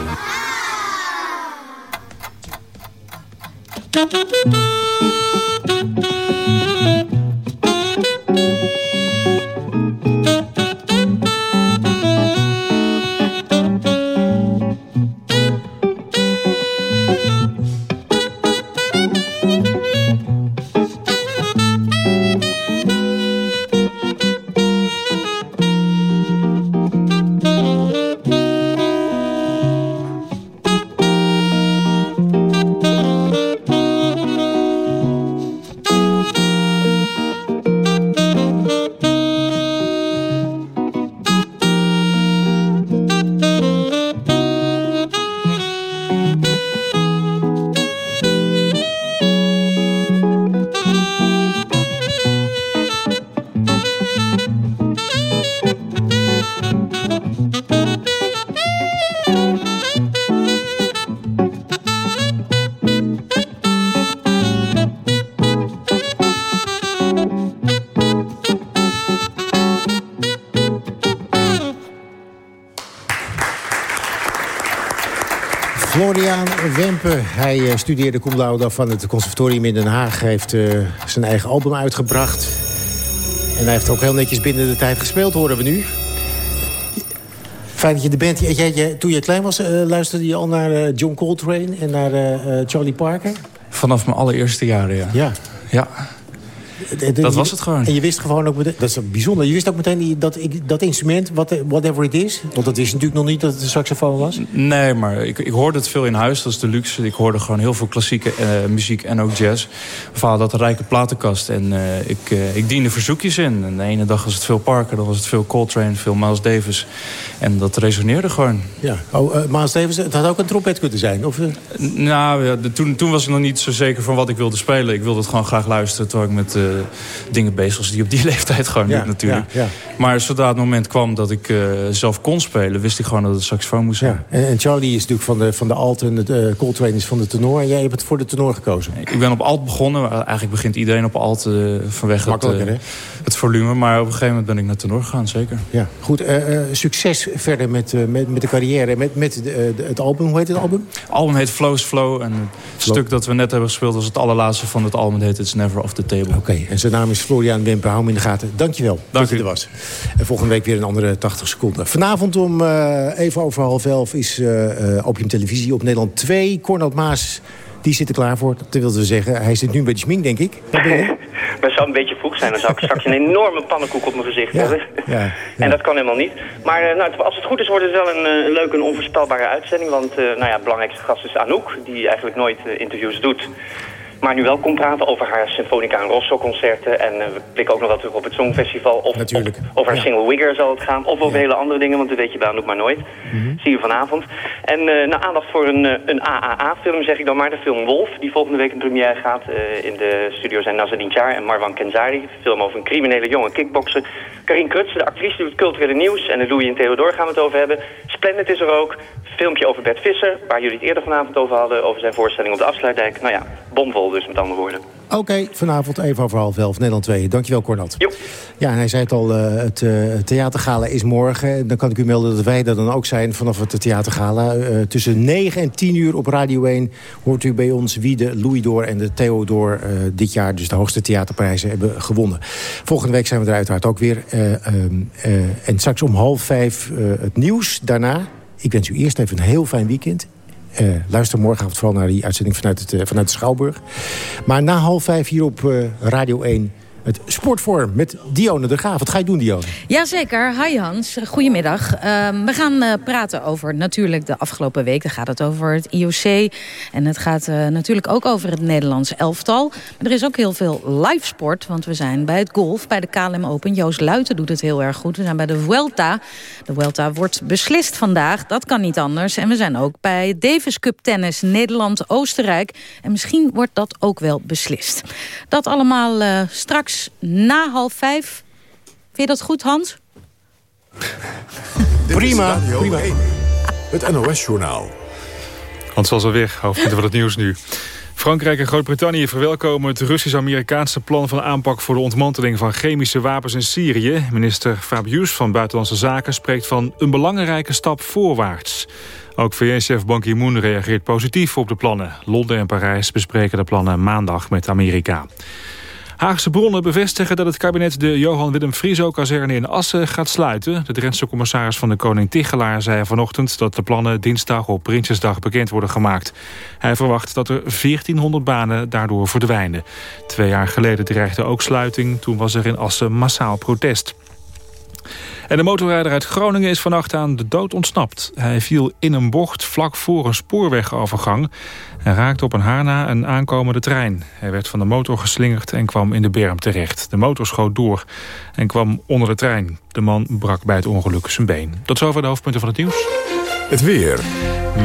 Florian Wempe, hij uh, studeerde cum laude van het conservatorium in Den Haag. Hij heeft uh, zijn eigen album uitgebracht. En hij heeft ook heel netjes binnen de tijd gespeeld, horen we nu. Fijn dat je de band... Jij, jij, toen je klein was, uh, luisterde je al naar John Coltrane en naar Charlie Parker? Vanaf mijn allereerste jaren, ja. Ja. Ja. Dat was het gewoon. En je wist gewoon ook meteen, dat is bijzonder. Je wist ook meteen die, dat, dat instrument, whatever it is. Want dat wist je natuurlijk nog niet dat het een saxofoon was. Nee, maar ik, ik hoorde het veel in huis. Dat is de luxe. Ik hoorde gewoon heel veel klassieke uh, muziek en ook jazz. Mijn vader had een rijke platenkast. En uh, ik, uh, ik diende verzoekjes in. En de ene dag was het veel Parker, dan was het veel Coltrane, veel Miles Davis. En dat resoneerde gewoon. Ja. Oh, Miles Davis, het had ook een trompet kunnen zijn? Of? Nou, ja, de, toen, toen was ik nog niet zo zeker van wat ik wilde spelen. Ik wilde het gewoon graag luisteren terwijl ik met dingen bezig was die op die [laughs] leeftijd gewoon ja, niet natuurlijk. Ja, ja. Maar zodra het moment kwam dat ik uh, zelf kon spelen... wist ik gewoon dat het saxofoon moest zijn. En, en, Charlie is natuurlijk van de, van de alt en de uh, Coltrane is van de tenor. En jij hebt het voor de tenor gekozen. Ik ben op alt begonnen. Eigenlijk begint iedereen op alt uh, vanwege het, het, volume. Maar op een gegeven moment ben ik naar tenor gegaan, zeker. Ja, goed. succes verder met, met, met de carrière. Met, met de, het album. Hoe heet het album? Het album heet Flows Flow. En het Flow. stuk dat we net hebben gespeeld was het allerlaatste van het album. Het heet It's Never Off the Table. Oké, en zijn naam is Florian Wimper. Hou hem in de gaten. Dankjewel Dank dat je er was. En volgende week weer een andere 80 seconden. Vanavond om uh, even over half elf is uh, uh, Opium Televisie op Nederland 2. Cornel Maas, die zit er klaar voor. Dat wilden we zeggen. Hij zit nu een beetje smink, denk ik. Dat ben je? [laughs] Maar zou een beetje vroeg zijn. Dan zou ik straks een enorme pannenkoek op mijn gezicht ja, hebben. Ja, ja. [laughs] En dat kan helemaal niet. Maar nou, als het goed is, wordt het wel een, een leuke en onvoorspelbare uitzending. Want nou ja, belangrijkste gast is Anouk, die eigenlijk nooit interviews doet. Maar nu wel komt praten over haar Sinfonica en Rosso concerten. En we blikken ook nog wel terug op het Songfestival. Of, Natuurlijk. over haar single Wigger zal het gaan. Of over hele andere dingen, want dat weet je bij ook maar nooit. Mhm. Zie je vanavond. En nou, aandacht voor een, een AAA-film, zeg ik dan maar. De film Wolf, die volgende week in première gaat. in de studio zijn Nazadin Char en Marwan Kenzari. Een film over een criminele jonge kickbokser. Karin Krutse, de actrice, doet het culturele nieuws. En de Louis en Theodor gaan we het over hebben. Splendid is er ook. Filmpje over Bert Visser, waar jullie het eerder vanavond over hadden. Over zijn voorstelling op de Afsluitdijk. Nou ja, bomvol dus met andere woorden. Oké, vanavond even over half elf, Nederland 2. Dankjewel, Cornat. Jo. Ja, en hij zei het al, uh, het uh, theatergala is morgen. Dan kan ik u melden dat wij er dan ook zijn vanaf het theatergala. Uh, tussen 9 en 10 uur op Radio 1 hoort u bij ons wie de Louis Door en de Theodor dit jaar dus de hoogste theaterprijzen hebben gewonnen. Volgende week zijn we er uiteraard ook weer. en straks om half vijf het nieuws. Daarna, ik wens u eerst even een heel fijn weekend. Uh, luister morgenavond vooral naar die uitzending vanuit, het, uh, vanuit de Schouwburg. Maar na half vijf hier op uh, Radio 1 het sportvorm met Dione de Graaf. Wat ga je doen, Dione? Jazeker. Hi Hans. Goedemiddag. Uh, we gaan uh, praten over natuurlijk de afgelopen week. Dan gaat het over het IOC. En het gaat uh, natuurlijk ook over het Nederlands elftal. Maar er is ook heel veel live sport. Want we zijn bij het golf, bij de KLM Open. Joost Luiten doet het heel erg goed. We zijn bij de Vuelta. De Vuelta wordt beslist vandaag. Dat kan niet anders. En we zijn ook bij Davis Cup Tennis Nederland-Oostenrijk. En misschien wordt dat ook wel beslist. Dat allemaal uh, na half vijf. Vind je dat goed, Hans? [laughs] prima, prima. Het NOS-journaal. Hans was alweer, hoofdpunten van het nieuws nu. Frankrijk en Groot-Brittannië verwelkomen het Russisch-Amerikaanse plan van aanpak voor de ontmanteling van chemische wapens in Syrië. Minister Fabius van Buitenlandse Zaken spreekt van een belangrijke stap voorwaarts. Ook VN-chef Ban Ki-moon reageert positief op de plannen. Londen en Parijs bespreken de plannen maandag met Amerika. Haagse bronnen bevestigen dat het kabinet de Johan Willem Frieso-kazerne in Assen gaat sluiten. De Drentse commissaris van de Koning Tichelaar zei vanochtend dat de plannen dinsdag op Prinsjesdag bekend worden gemaakt. Hij verwacht dat er 1400 banen daardoor verdwijnen. Twee jaar geleden dreigde ook sluiting, toen was er in Assen massaal protest. En de motorrijder uit Groningen is vannacht aan de dood ontsnapt. Hij viel in een bocht vlak voor een spoorwegovergang... en raakte op een haarna een aankomende trein. Hij werd van de motor geslingerd en kwam in de berm terecht. De motor schoot door en kwam onder de trein. De man brak bij het ongeluk zijn been. Tot zover de hoofdpunten van het nieuws. Het weer.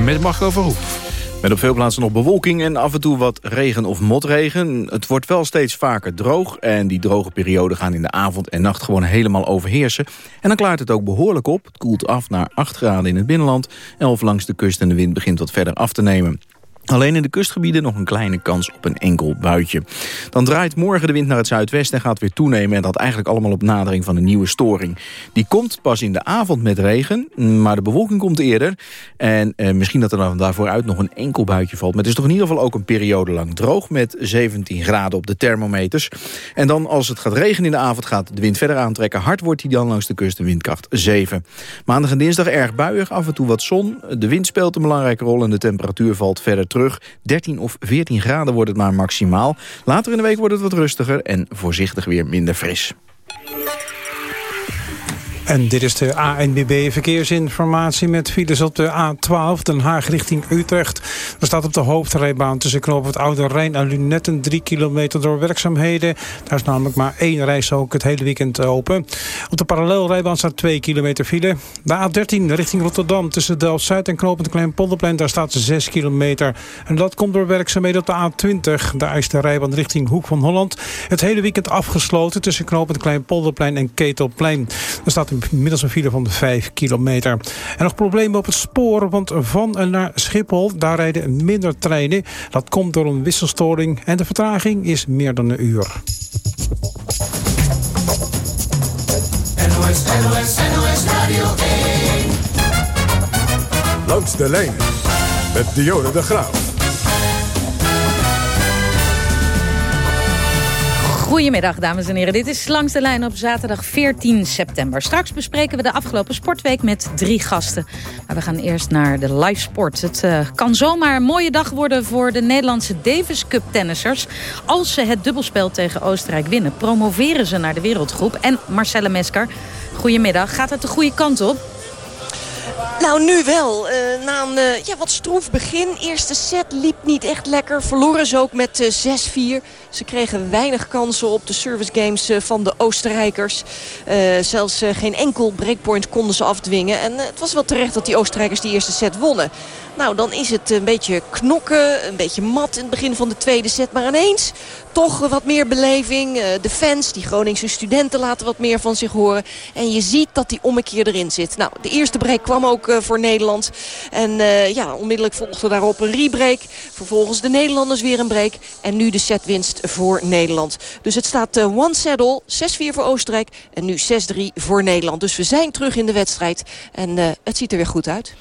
Met Marco Verhoef. Met op veel plaatsen nog bewolking en af en toe wat regen of motregen. Het wordt wel steeds vaker droog. En die droge perioden gaan in de avond en nacht gewoon helemaal overheersen. En dan klaart het ook behoorlijk op. Het koelt af naar 8 graden in het binnenland. 11 langs de kust en de wind begint wat verder af te nemen. Alleen in de kustgebieden nog een kleine kans op een enkel buitje. Dan draait morgen de wind naar het zuidwesten en gaat weer toenemen. En dat eigenlijk allemaal op nadering van een nieuwe storing. Die komt pas in de avond met regen, maar de bewolking komt eerder. En eh, misschien dat er dan daarvoor uit nog een enkel buitje valt. Maar het is toch in ieder geval ook een periode lang droog... met 17 graden op de thermometers. En dan als het gaat regenen in de avond gaat de wind verder aantrekken. Hard wordt hij dan langs de kust een windkracht 7. Maandag en dinsdag erg buiig, af en toe wat zon. De wind speelt een belangrijke rol en de temperatuur valt verder terug. 13 of 14 graden wordt het maar maximaal. Later in de week wordt het wat rustiger en voorzichtig weer minder fris. En dit is de ANBB verkeersinformatie met files op de A12 Den Haag richting Utrecht. Er staat op de hoofdrijbaan tussen knoop het Oude Rijn en Lunetten 3 kilometer door werkzaamheden. Daar is namelijk maar één reis ook het hele weekend open. Op de parallelrijbaan staat 2 kilometer file. De A13 richting Rotterdam tussen Delft-Zuid en knooppunt Kleinpolderplein. Daar staat 6 kilometer. En dat komt door werkzaamheden op de A20. Daar is de rijbaan richting Hoek van Holland. Het hele weekend afgesloten tussen knooppunt Kleinpolderplein en Ketelplein. Er staat inmiddels een file van 5 kilometer. En nog problemen op het spoor, want van en naar Schiphol... daar rijden minder treinen. Dat komt door een wisselstoring en de vertraging is meer dan een uur. NOS, NOS, NOS Radio 1. Langs de lijn met Dionne de Graaf. Goedemiddag, dames en heren. Dit is Langs de Lijn op zaterdag 14 september. Straks bespreken we de afgelopen sportweek met drie gasten. Maar we gaan eerst naar de live sport. Het uh, kan zomaar een mooie dag worden voor de Nederlandse Davis Cup tennissers. Als ze het dubbelspel tegen Oostenrijk winnen, promoveren ze naar de wereldgroep. En Marcelle Mesker, goedemiddag. Gaat het de goede kant op? Nou, nu wel. Uh, na een uh, ja, wat stroef begin. Eerste set liep niet echt lekker. Verloren ze ook met uh, 6-4. Ze kregen weinig kansen op de service games van de Oostenrijkers. zelfs geen enkel breakpoint konden ze afdwingen. En het was wel terecht dat die Oostenrijkers die eerste set wonnen. Nou, dan is het een beetje knokken, een beetje mat in het begin van de tweede set. Maar ineens toch wat meer beleving. Eh, de fans, die Groningse studenten laten wat meer van zich horen. En je ziet dat die ommekeer erin zit. Nou, de eerste break kwam ook eh, voor Nederland. En uh, ja, onmiddellijk volgde daarop een rebreak. Vervolgens de Nederlanders weer een break. En nu de setwinst voor Nederland. Dus het staat one settle, 6-4 voor Oostenrijk. En nu 6-3 voor Nederland. Dus we zijn terug in de wedstrijd. En het ziet er weer goed uit.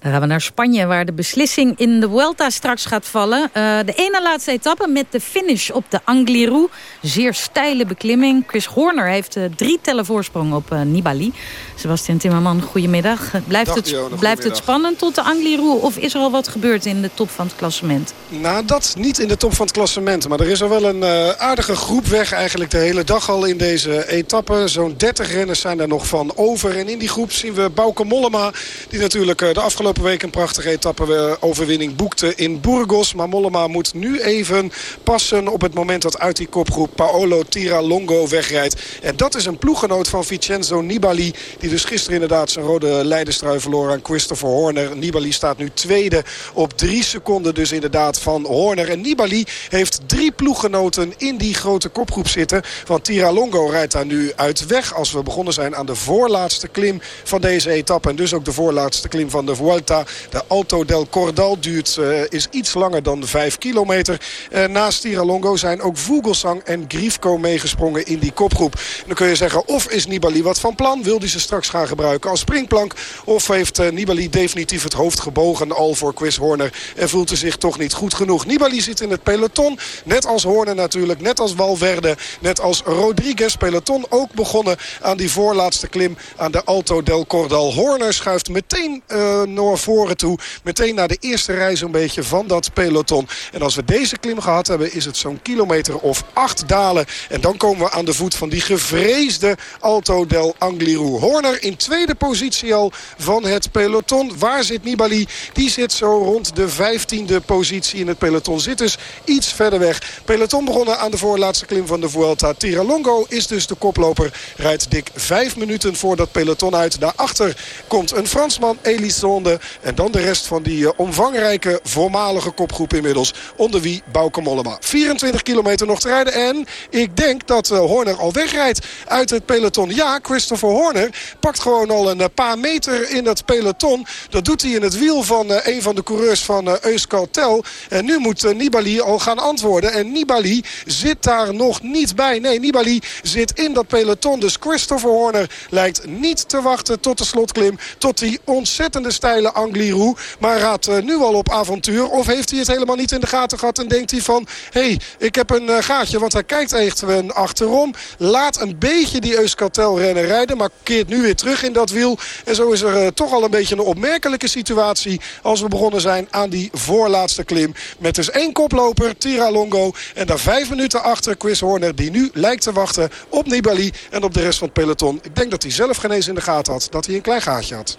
Dan gaan we naar Spanje, waar de beslissing in de Vuelta straks gaat vallen. de ene laatste etappe met de finish op de Angliru. Zeer steile beklimming. Chris Horner heeft drie tellen voorsprong op Nibali. Sebastian Timmerman, goedemiddag. Blijft, het, blijft het spannend tot de Angliru of is er al wat gebeurd in de top van het klassement? Nou, dat niet in de top van het klassement. Maar er is al wel een uh, aardige groep weg eigenlijk de hele dag al in deze etappe. Zo'n 30 renners zijn er nog van over. En in die groep zien we Bauke Mollema. Die natuurlijk de afgelopen week een prachtige etappe overwinning boekte in Burgos. Maar Mollema moet nu even passen op het moment dat uit die kopgroep Paolo Tiralongo wegrijdt. En dat is een ploeggenoot van Vincenzo Nibali. Die dus gisteren inderdaad zijn rode leidenstrui verloor aan Christopher Horner. Nibali staat nu tweede op drie seconden dus inderdaad van Horner. En Nibali heeft drie ploeggenoten in die grote kopgroep zitten. Want Tiralongo rijdt daar nu uit weg. Als we begonnen zijn aan de voorlaatste klim van deze etappe. En dus ook de voorlaatste klim van de Vuelta. De Alto del Cordal duurt, uh, is iets langer dan de vijf kilometer. Uh, naast Tiralongo zijn ook Vogelsang en Griefko meegesprongen in die kopgroep. Dan kun je zeggen, of is Nibali wat van plan? Wil hij ze straks gaan gebruiken als springplank? Of heeft uh, Nibali definitief het hoofd gebogen al voor Chris Horner... en voelt hij zich toch niet goed genoeg? Nibali zit in het peloton, net als Horner natuurlijk, net als Valverde... net als Rodriguez. Peloton ook begonnen aan die voorlaatste klim aan de Alto del Cordal. Horner schuift meteen uh, naar voren toe. Meteen naar de eerste rij zo'n beetje van dat peloton. En als we deze klim gehad hebben, is het zo'n kilometer of acht dalen. En dan komen we aan de voet van die gevreesde Alto del Angliru. Horner in tweede positie al van het peloton. Waar zit Nibali? Die zit zo rond de vijftiende positie in het peloton. Zit dus iets verder weg. Peloton begonnen aan de voorlaatste klim van de Vuelta. Tiralongo is dus de koploper. Rijdt dik vijf minuten voor dat peloton uit. Daarachter komt een Fransman, Elisonde. En dan de rest van die uh, omvangrijke voormalige kopgroep inmiddels. Onder wie Bauke Mollema. 24 kilometer nog te rijden. En ik denk dat uh, Horner al wegrijdt uit het peloton. Ja, Christopher Horner pakt gewoon al een uh, paar meter in dat peloton. Dat doet hij in het wiel van uh, een van de coureurs van uh, Euskaltel. En nu moet Nibali al gaan antwoorden. En Nibali zit daar nog niet bij. Nee, Nibali zit in dat peloton. Dus Christopher Horner lijkt niet te wachten tot de slotklim. Tot die ontzettende steile Angliru. Maar raadt nu al op avontuur. Of heeft hij het helemaal niet in de gaten gehad. En denkt hij van... Hé, hey, ik heb een gaatje. Want hij kijkt echt achterom. Laat een beetje die Euskaltel rennen rijden. Maar keert nu weer terug in dat wiel. En zo is er uh, toch al een beetje een opmerkelijke situatie. Als we begonnen zijn aan die voorlaatste klim. Met dus één koploper, Tira Longo. En daar vijf minuten achter Chris Horner. Die nu lijkt te wachten op Nibali en op de rest van het peloton. Ik denk dat hij zelf geen eens in de gaten had. Dat hij een klein gaatje had.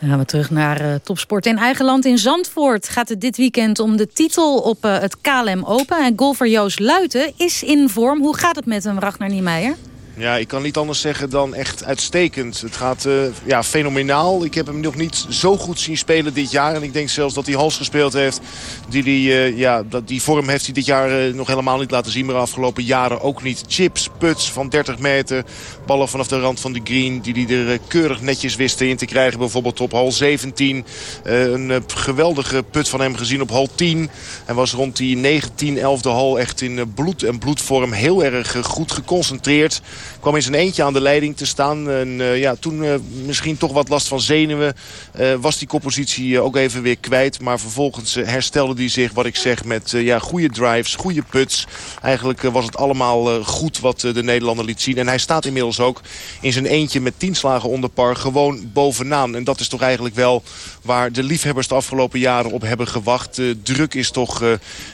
Dan gaan we terug naar uh, topsport in eigen land. In Zandvoort gaat het dit weekend om de titel op uh, het KLM Open. En golfer Joost Luiten is in vorm. Hoe gaat het met hem, Ragnar Niemeyer? Ja, ik kan niet anders zeggen dan echt uitstekend. Het gaat uh, ja, fenomenaal. Ik heb hem nog niet zo goed zien spelen dit jaar. En ik denk zelfs dat hij hals gespeeld heeft. Die, die, uh, ja, dat, die vorm heeft hij dit jaar uh, nog helemaal niet laten zien. Maar de afgelopen jaren ook niet. Chips, puts van 30 meter. Ballen vanaf de rand van de green. Die hij er keurig netjes wisten in te krijgen. Bijvoorbeeld op hal 17. een geweldige put van hem gezien op hal 10. Hij was rond die 19, 11e hal echt in bloed en bloedvorm heel erg goed geconcentreerd kwam in zijn eentje aan de leiding te staan. En uh, ja, toen uh, misschien toch wat last van zenuwen. Uh, was die koppositie ook even weer kwijt. Maar vervolgens herstelde hij zich, wat ik zeg, met ja, goede drives, goede puts. Eigenlijk was het allemaal goed wat de Nederlander liet zien. En hij staat inmiddels ook in zijn eentje met tien slagen onder par gewoon bovenaan. En dat is toch eigenlijk wel waar de liefhebbers de afgelopen jaren op hebben gewacht. De druk is toch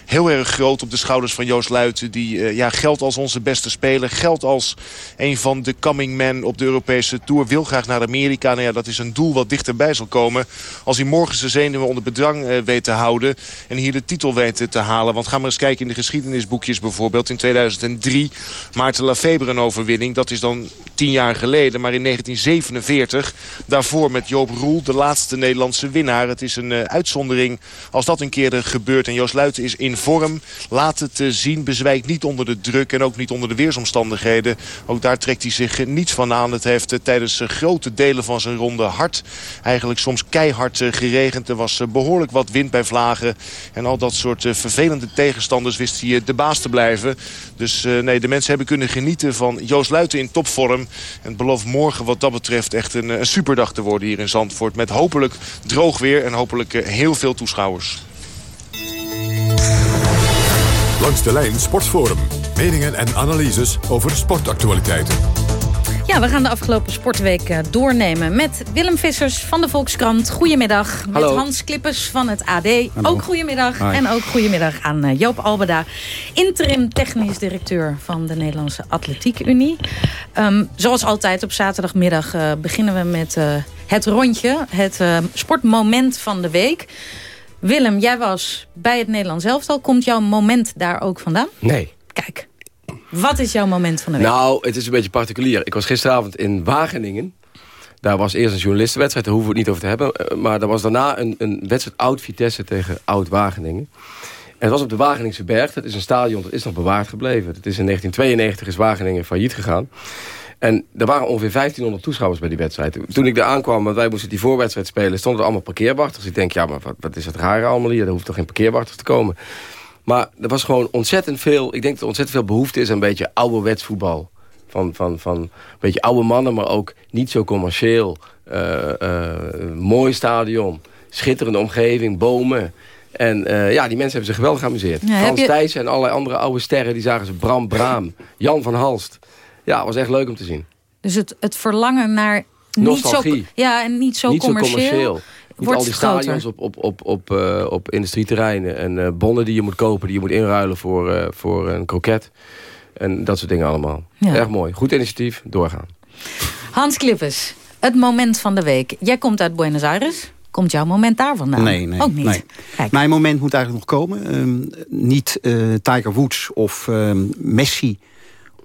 heel erg groot op de schouders van Joost Luiten. Die ja, geldt als onze beste speler, geldt als Een van de coming men op de Europese Tour wil graag naar Amerika. Nou ja, dat is een doel wat dichterbij zal komen. Als hij morgen zijn zenuwen onder bedrang uh, weet te houden. En hier de titel weet te halen. Want ga maar eens kijken in de geschiedenisboekjes bijvoorbeeld. In 2003 Maarten Lafeber een overwinning. Dat is dan tien jaar geleden. Maar in 1947 daarvoor met Joop Roel de laatste Nederlandse winnaar. Het is een uh, uitzondering als dat een keer gebeurt. En Joost Luiten is in vorm. Laat het uh, zien. Bezwijkt niet onder de druk en ook niet onder de weersomstandigheden. Ook daar trekt hij zich niets van aan. Het heeft uh, tijdens grote delen van zijn ronde hard. Eigenlijk soms keihard geregend. Er was behoorlijk wat wind bij vlagen. En al dat soort vervelende tegenstanders wist hij de baas te blijven. Dus nee, de mensen hebben kunnen genieten van Joost Luiten in topvorm. En het belooft morgen wat dat betreft echt een, een superdag te worden hier in Zandvoort. Met hopelijk droog weer en hopelijk heel veel toeschouwers. Langs de lijn Sportforum. Meningen en analyses over sportactualiteiten. Ja, we gaan de afgelopen sportweek uh, doornemen met Willem Vissers van de Volkskrant. Goedemiddag. Hallo. Met Hans Klippers van het AD. Ook goedemiddag. Hi. En ook goedemiddag aan uh, Joop Albeda. Interim technisch directeur van de Nederlandse Atletiek Unie. Um, zoals altijd op zaterdagmiddag uh, beginnen we met het rondje. Het sportmoment van de week. Willem, jij was bij het Nederlands elftal. Komt jouw moment daar ook vandaan? Nee. Kijk, wat is jouw moment van de week? Nou, het is een beetje particulier. Ik was gisteravond in Wageningen. Daar was eerst een journalistenwedstrijd, daar hoeven we het niet over te hebben. Maar er was daarna een, een wedstrijd oud-Vitesse tegen oud-Wageningen. En het was op de Wageningse Berg. Dat is een stadion dat is nog bewaard gebleven. Het is in 1992 is Wageningen failliet gegaan. En er waren ongeveer 1500 toeschouwers bij die wedstrijd. Toen ik daar aankwam, want wij moesten die voorwedstrijd spelen... stonden er allemaal parkeerwachters. Ik denk, ja, maar wat, wat is het rare allemaal hier? Er hoeft toch geen parkeerwachters te komen? Maar er was gewoon ontzettend veel... Ik denk dat er ontzettend veel behoefte is aan een beetje ouderwets voetbal. Van, van, van een beetje oude mannen, maar ook niet zo commercieel. Uh, uh, mooi stadion, schitterende omgeving, bomen... En uh, ja, die mensen hebben zich geweldig geamuseerd. Ja, Frans je... Thijs en allerlei andere oude sterren, die zagen ze. Bram Braam, [laughs] Jan van Halst. Ja, was echt leuk om te zien. Dus het, het verlangen naar... Nostalgie. Niet zo, ja, en niet zo niet commercieel. Zo commercieel. Niet al die stadions op, op, op, op, uh, op industrieterreinen. En uh, bonnen die je moet kopen, die je moet inruilen voor, uh, voor een kroket. En dat soort dingen allemaal. Ja. Erg mooi. Goed initiatief. Doorgaan. Hans Klippers, het moment van de week. Jij komt uit Buenos Aires. Komt jouw moment daar vandaan? Nee, nee. Ook niet? Nee. Mijn moment moet eigenlijk nog komen. Um, niet Tiger Woods of um, Messi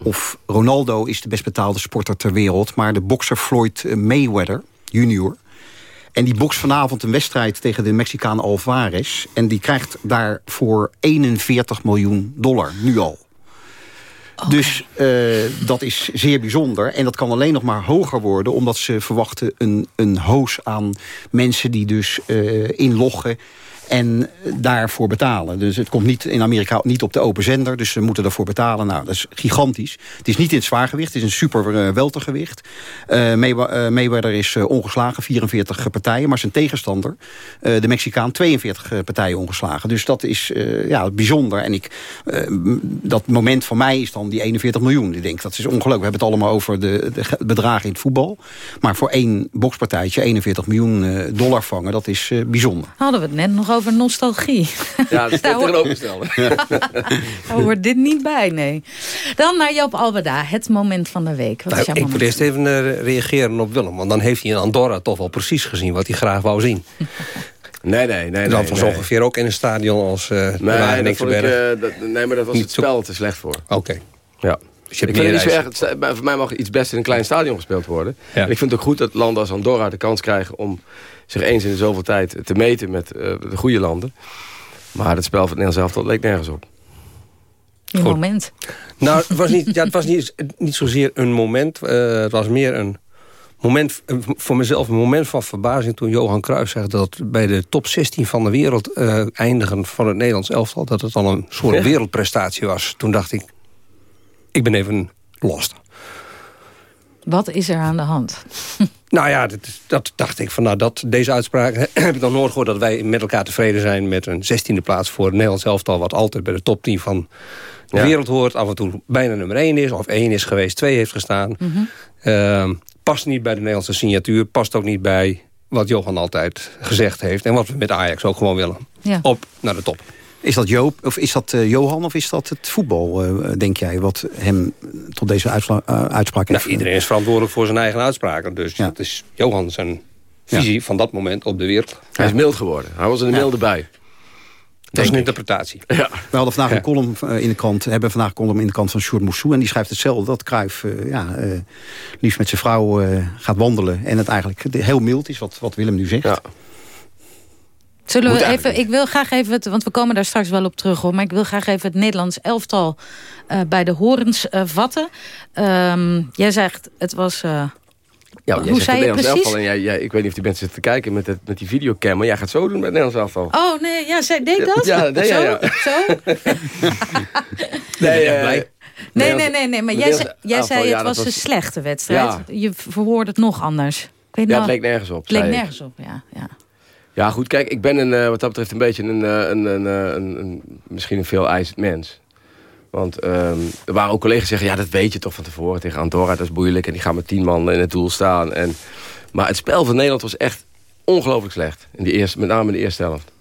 of Ronaldo is de best betaalde sporter ter wereld... maar de bokser Floyd Mayweather, junior... En die bokst vanavond een wedstrijd tegen de Mexicaan Alvarez. En die krijgt daarvoor 41 miljoen dollar, nu al. Okay. Dus uh, dat is zeer bijzonder. En dat kan alleen nog maar hoger worden... omdat ze verwachten een, een hoos aan mensen die dus uh, inloggen en daarvoor betalen. Dus het komt niet in Amerika niet op de open zender. Dus ze moeten daarvoor betalen. Nou, dat is gigantisch. Het is niet in het zwaargewicht. Het is een super uh, weltergewicht. Uh, Mayweather is uh, ongeslagen. 44 partijen. Maar zijn tegenstander, de Mexicaan, 42 partijen ongeslagen. Dus dat is ja, bijzonder. En ik, dat moment voor mij is dan die 41 miljoen. Ik denk, dat is ongelooflijk. We hebben het allemaal over de, de bedragen in het voetbal. Maar voor één bokspartijtje 41 miljoen dollar vangen, dat is bijzonder. Hadden we het net nog over over nostalgie. Ja, dat is [laughs] tegenovergestelde. [laughs] Daar hoort dit niet bij, nee. Dan naar Joop Albeda, het moment van de week. Wat nou, is jouw ik moment? moet eerst even uh, reageren op Willem. Want dan heeft hij in Andorra toch wel precies gezien wat hij graag wou zien. [laughs] Nee, nee, nee. Dat nee, was nee. ongeveer ook in een stadion als uh, nee, dat ik, uh, dat, nee, maar dat was Niet het spel te slecht voor. Oké. Okay. Ja. Dus je ik vind het niet zo erg. Voor mij mag iets best in een klein stadion gespeeld worden. Ja. En ik vind het ook goed dat landen als Andorra de kans krijgen... om zich eens in de zoveel tijd te meten met uh, de goede landen. Maar het spel van het Nederlands elftal leek nergens op. Een moment. Nou, het was niet, ja, het was niet, niet zozeer een moment. Uh, het was meer een moment, voor mezelf een moment van verbazing... toen Johan Cruijff zegt dat bij de top 16 van de wereld uh, eindigen van het Nederlands elftal... dat het al een soort ja. wereldprestatie was. Toen dacht ik, ik ben even lost. Wat is er aan de hand? [laughs] Nou ja, dat, dat, dacht ik. Van, nou, dat, deze uitspraak [clears throat] heb ik dan nooit gehoord... dat wij met elkaar tevreden zijn met een zestiende plaats... voor het Nederlands elftal... wat altijd bij de top 10 van de ja. wereld hoort. Af en toe bijna nummer 1 is. Of 1 is geweest, 2 heeft gestaan. Mm -hmm. uh, past niet bij de Nederlandse signatuur. Past ook niet bij wat Johan altijd gezegd heeft. En wat we met Ajax ook gewoon willen. Ja. Op naar de top. Is dat Joop, of is dat uh, Johan of is dat het voetbal, uh, denk jij, wat hem tot deze uitspraak heeft? Nou, iedereen is verantwoordelijk voor zijn eigen uitspraken. Dus ja. het is Johan zijn visie van dat moment op de wereld. Hij is mild geworden. Hij was er milde bij. Dat is een interpretatie. Ja. We hadden vandaag een column in de krant, hebben vandaag een column in de krant van Sjoerd Moussou. En die schrijft hetzelfde, dat Cruijff uh, ja, uh, liefst met zijn vrouw uh, gaat wandelen. En het eigenlijk heel mild is, wat, wat Willem nu zegt. Ja. Zullen we even, ik wil graag even, het, want we komen daar straks wel op terug hoor, maar ik wil graag even het Nederlands elftal uh, bij de horens uh, vatten. Um, jij zegt, het was... Uh, ja, Hoe jij zei het Nederlands elftal en jij, jij, ik weet niet of die mensen zitten te kijken met, het, met die videocam, maar jij gaat zo doen met het Nederlands elftal. Oh nee, ja, zij deed dat? Ja, nee, zo? Ja, ja. Zo? nee, [laughs] uh, nee, nee, nee, nee, maar jij, zei, jij zei het was, was een slechte wedstrijd. Ja. Je verwoordt het nog anders. Ik weet ja, nou, het leek nergens op. Het leek nergens op, ja. ja. Ja, goed, kijk, ik ben een, uh, wat dat betreft een beetje een, uh, een, een, een, een, misschien een veel eisend mens. Want um, er waren ook collega's die zeggen, ja, dat weet je toch van tevoren. Tegen Andorra, dat is moeilijk. En die gaan met tien man in het doel staan. En, maar het spel van Nederland was echt ongelooflijk slecht. In die eerste, met name in de eerste helft.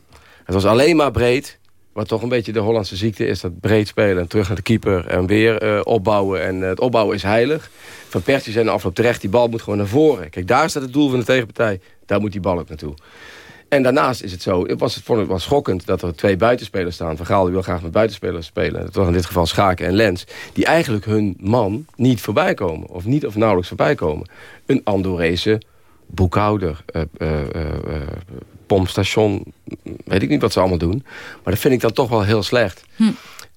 Het was alleen maar breed. Wat toch een beetje de Hollandse ziekte is. Dat breed spelen en terug naar de keeper. En weer opbouwen. En het opbouwen is heilig. Van Persie zijn de afloop terecht. Die bal moet gewoon naar voren. Kijk, daar staat het doel van de tegenpartij. Daar moet die bal ook naartoe. En daarnaast is het zo, het was, vond het wel schokkend dat er twee buitenspelers staan. Van Gaal wil graag met buitenspelers spelen. Dat was in dit geval Schaken en Lens. Die eigenlijk hun man niet voorbij komen. Of niet of nauwelijks voorbij komen. Een Andorese boekhouder, uh, uh, uh, pompstation, weet ik niet wat ze allemaal doen. Maar dat vind ik dan toch wel heel slecht. Hm.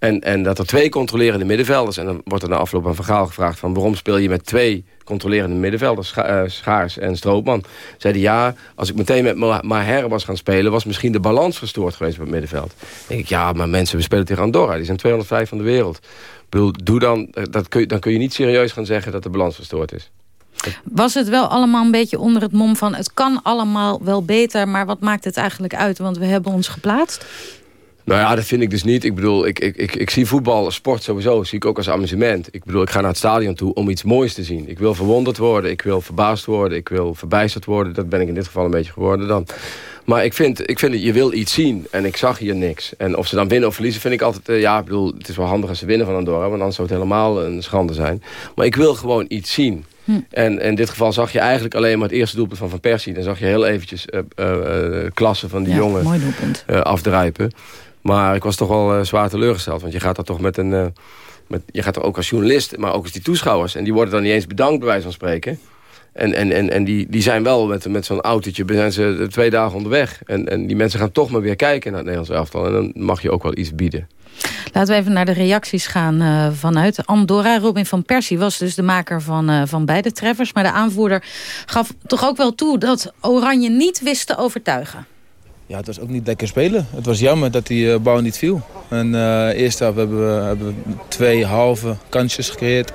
En, en dat er twee controlerende middenvelders... en dan wordt er na afloop aan Vergaal gevraagd... van waarom speel je met twee controlerende middenvelders... Scha Schaars en Stroopman. Zeiden ja, als ik meteen met Maher was gaan spelen... was misschien de balans verstoord geweest op het middenveld. Dan denk ik, ja, maar mensen, we spelen tegen Andorra. Die zijn 205 van de wereld. bedoel, doe dan, dat kun je, dan kun je niet serieus gaan zeggen... dat de balans verstoord is. Was het wel allemaal een beetje onder het mom van... het kan allemaal wel beter, maar wat maakt het eigenlijk uit? Want we hebben ons geplaatst. Nou ja, dat vind ik dus niet. Ik bedoel, ik, ik, ik, ik zie voetbal, sport sowieso, zie ik ook als amusement. Ik bedoel, ik ga naar het stadion toe om iets moois te zien. Ik wil verwonderd worden, ik wil verbaasd worden, ik wil verbijsterd worden. Dat ben ik in dit geval een beetje geworden dan. Maar ik vind, ik vind dat je wil iets zien en ik zag hier niks. En of ze dan winnen of verliezen vind ik altijd... Uh, ja, ik bedoel, het is wel handig als ze winnen van Andorra... want anders zou het helemaal een schande zijn. Maar ik wil gewoon iets zien. Hm. En in dit geval zag je eigenlijk alleen maar het eerste doelpunt van Van Persie. Dan zag je heel eventjes uh, uh, klassen van die ja, jongen afdrijpen. Maar ik was toch wel uh, zwaar teleurgesteld. Want je gaat er toch met een... Uh, met, je gaat er ook als journalist, maar ook als die toeschouwers. En die worden dan niet eens bedankt, bij wijze van spreken. En, en, en, en die, die zijn wel met, met zo'n autootje, zijn ze twee dagen onderweg. En, en die mensen gaan toch maar weer kijken naar het Nederlands elftal. En dan mag je ook wel iets bieden. Laten we even naar de reacties gaan uh, vanuit Andorra. Robin van Persie was dus de maker van, van beide treffers. Maar de aanvoerder gaf toch ook wel toe dat Oranje niet wist te overtuigen. Ja, het was ook niet lekker spelen. Het was jammer dat die uh, bal niet viel. En uh, eerst hebben we, hebben we twee halve kansjes gecreëerd.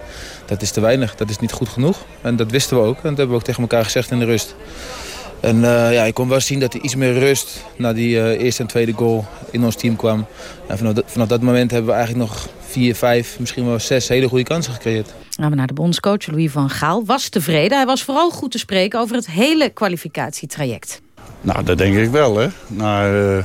Dat is te weinig, dat is niet goed genoeg. En dat wisten we ook. En dat hebben we ook tegen elkaar gezegd in de rust. En uh, ja, ik kon wel zien dat er iets meer rust na die eerste en tweede goal in ons team kwam. En vanaf dat, vanaf dat moment hebben we eigenlijk nog vier, vijf, misschien wel zes hele goede kansen gecreëerd. We naar de bondscoach Louis van Gaal. Was tevreden. Hij was vooral goed te spreken over het hele kwalificatietraject. Nou, dat denk ik wel, hè. Naar uh,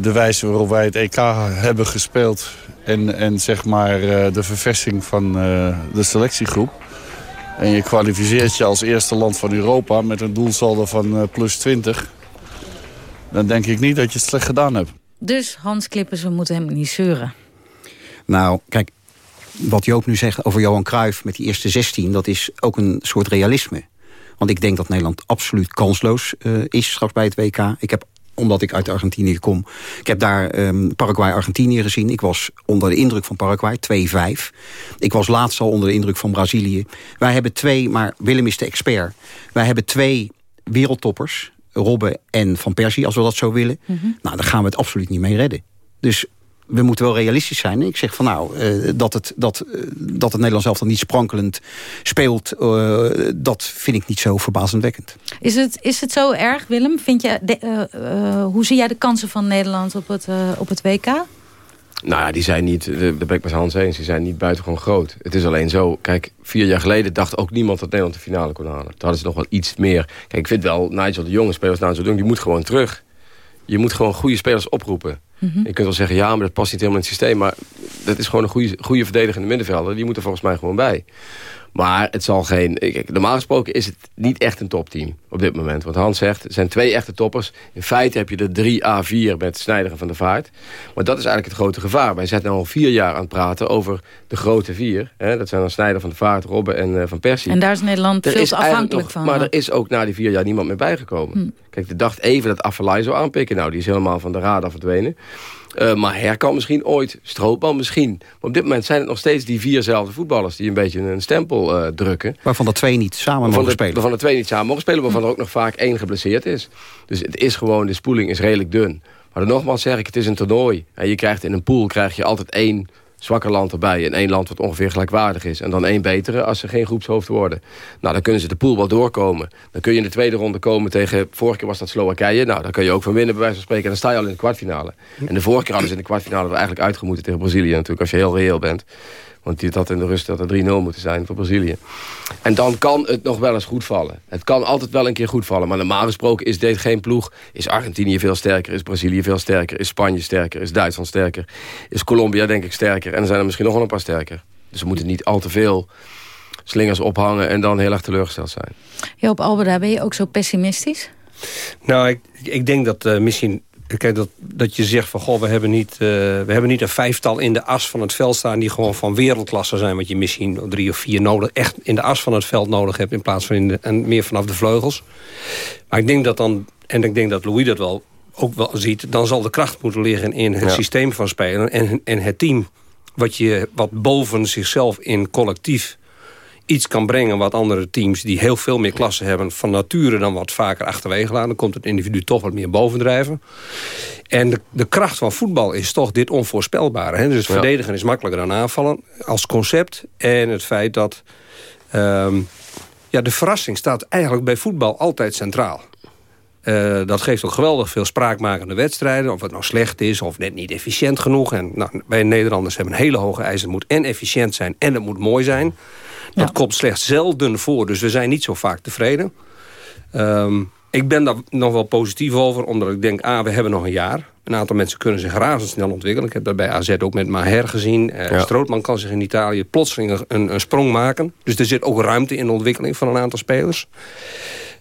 de wijze waarop wij het EK hebben gespeeld... en, en zeg maar uh, de verversing van uh, de selectiegroep. En je kwalificeert je als eerste land van Europa... met een doelsaldo van plus 20. Dan denk ik niet dat je het slecht gedaan hebt. Dus Hans Klippen, moeten hem niet zeuren. Nou, kijk, wat Joop nu zegt over Johan Cruijff met die eerste 16... dat is ook een soort realisme. Want ik denk dat Nederland absoluut kansloos uh, is straks bij het WK. Ik heb omdat ik uit Argentinië kom. Ik heb daar um, Paraguay-Argentinië gezien. Ik was onder de indruk van Paraguay, 2-5. Ik was laatst al onder de indruk van Brazilië. Wij hebben twee, maar Willem is de expert. Wij hebben twee wereldtoppers, Robben en Van Persie, als we dat zo willen. Mm -hmm. Nou, daar gaan we het absoluut niet mee redden. Dus we moeten wel realistisch zijn. Ik zeg van nou, uh, dat, het, dat, uh, dat het Nederlands elftal niet sprankelend speelt... Uh, dat vind ik niet zo verbazendwekkend. Is het, is het zo erg, Willem? Vind je, de, hoe zie jij de kansen van Nederland op het, op het WK? Nou ja, die zijn niet, daar ben ik met Hans eens, die zijn niet buitengewoon groot. Het is alleen zo, kijk, vier jaar geleden dacht ook niemand dat Nederland de finale kon halen. Toen hadden ze nog wel iets meer. Kijk, ik vind wel, Nigel de Jonge, spelers Nigel de Jong, die moet gewoon terug. Je moet gewoon goede spelers oproepen. Je kunt wel zeggen, ja, maar dat past niet helemaal in het systeem. Maar dat is gewoon een goede, goede verdedigende middenvelder. Die moet er volgens mij gewoon bij. Maar het zal geen... Kijk, normaal gesproken is het niet echt een topteam op dit moment. Want Hans zegt, er zijn twee echte toppers. In feite heb je de 3 A4 met Snijder van de Vaart. Maar dat is eigenlijk het grote gevaar. Wij zijn nu al vier jaar aan het praten over de grote vier. Hè? Dat zijn dan Snijder van de Vaart, Robben en uh, Van Persie. En daar is Nederland veel afhankelijk van. Maar er is ook na die vier jaar niemand meer bijgekomen. Hm. Kijk, de dacht even dat Affalay zou aanpikken. Nou, die is helemaal van de radar verdwenen. Uh, maar Her kan misschien ooit, Stroopman misschien. Maar op dit moment zijn het nog steeds die vierzelfde voetballers... die een beetje een stempel uh, drukken. Waarvan de twee niet samen mogen de, spelen. Waarvan de twee niet samen mogen spelen, waarvan er ook nog vaak één geblesseerd is. Dus het is gewoon, de spoeling is redelijk dun. Maar dan nogmaals zeg ik, het is een toernooi. En je krijgt in een pool krijg je altijd één zwakker land erbij. En één land wat ongeveer gelijkwaardig is. En dan één betere als ze geen groepshoofd worden. Nou, dan kunnen ze de pool wel doorkomen. Dan kun je in de tweede ronde komen tegen... Vorige keer was dat Slowakije. Nou, dan kun je ook van winnen bij wijze van spreken. En dan sta je al in de kwartfinale. En de vorige keer hadden ze in de kwartfinale... eigenlijk uitgemoeten tegen Brazilië natuurlijk. Als je heel reëel bent. Want die had in de rust dat er 3-0 moeten zijn voor Brazilië. En dan kan het nog wel eens goed vallen. Het kan altijd wel een keer goed vallen. Maar normaal gesproken is dit geen ploeg. Is Argentinië veel sterker? Is Brazilië veel sterker? Is Spanje sterker? Is Duitsland sterker? Is Colombia denk ik sterker? En er zijn er misschien nog wel een paar sterker. Dus we moeten niet al te veel slingers ophangen... en dan heel erg teleurgesteld zijn. Joop Alberda, ben je ook zo pessimistisch? Nou, ik, ik denk dat uh, misschien Kijk, dat, dat je zegt van, goh, we hebben, niet, uh, we hebben niet een vijftal in de as van het veld staan... die gewoon van wereldklasse zijn, wat je misschien drie of vier nodig... echt in de as van het veld nodig hebt in plaats van in de, en meer vanaf de vleugels. Maar ik denk dat dan, en ik denk dat Louis dat wel ook wel ziet... dan zal de kracht moeten liggen in het systeem van spelen... En, en het team wat, je, wat boven zichzelf in collectief iets kan brengen wat andere teams... die heel veel meer klassen hebben van nature dan wat vaker achterwege laten. Dan komt het individu toch wat meer bovendrijven. En de, de kracht van voetbal is toch dit onvoorspelbare. Hè? Dus verdedigen is makkelijker dan aanvallen als concept. En het feit dat... Ehm, ja, de verrassing staat eigenlijk bij voetbal altijd centraal. Uh, dat geeft ook geweldig veel spraakmakende wedstrijden. Of het nou slecht is of net niet efficiënt genoeg. En nou, wij Nederlanders hebben een hele hoge eisen. Het moet en efficiënt zijn en het moet mooi zijn. Dat komt slechts zelden voor, dus we zijn niet zo vaak tevreden. Um, ik ben daar nog wel positief over, omdat ik denk... ah, we hebben nog een jaar. Een aantal mensen kunnen zich razendsnel ontwikkelen. Ik heb dat bij AZ ook met Maher gezien. Uh, Strootman kan zich in Italië plotseling een, een, sprong maken. Dus er zit ook ruimte in de ontwikkeling van een aantal spelers.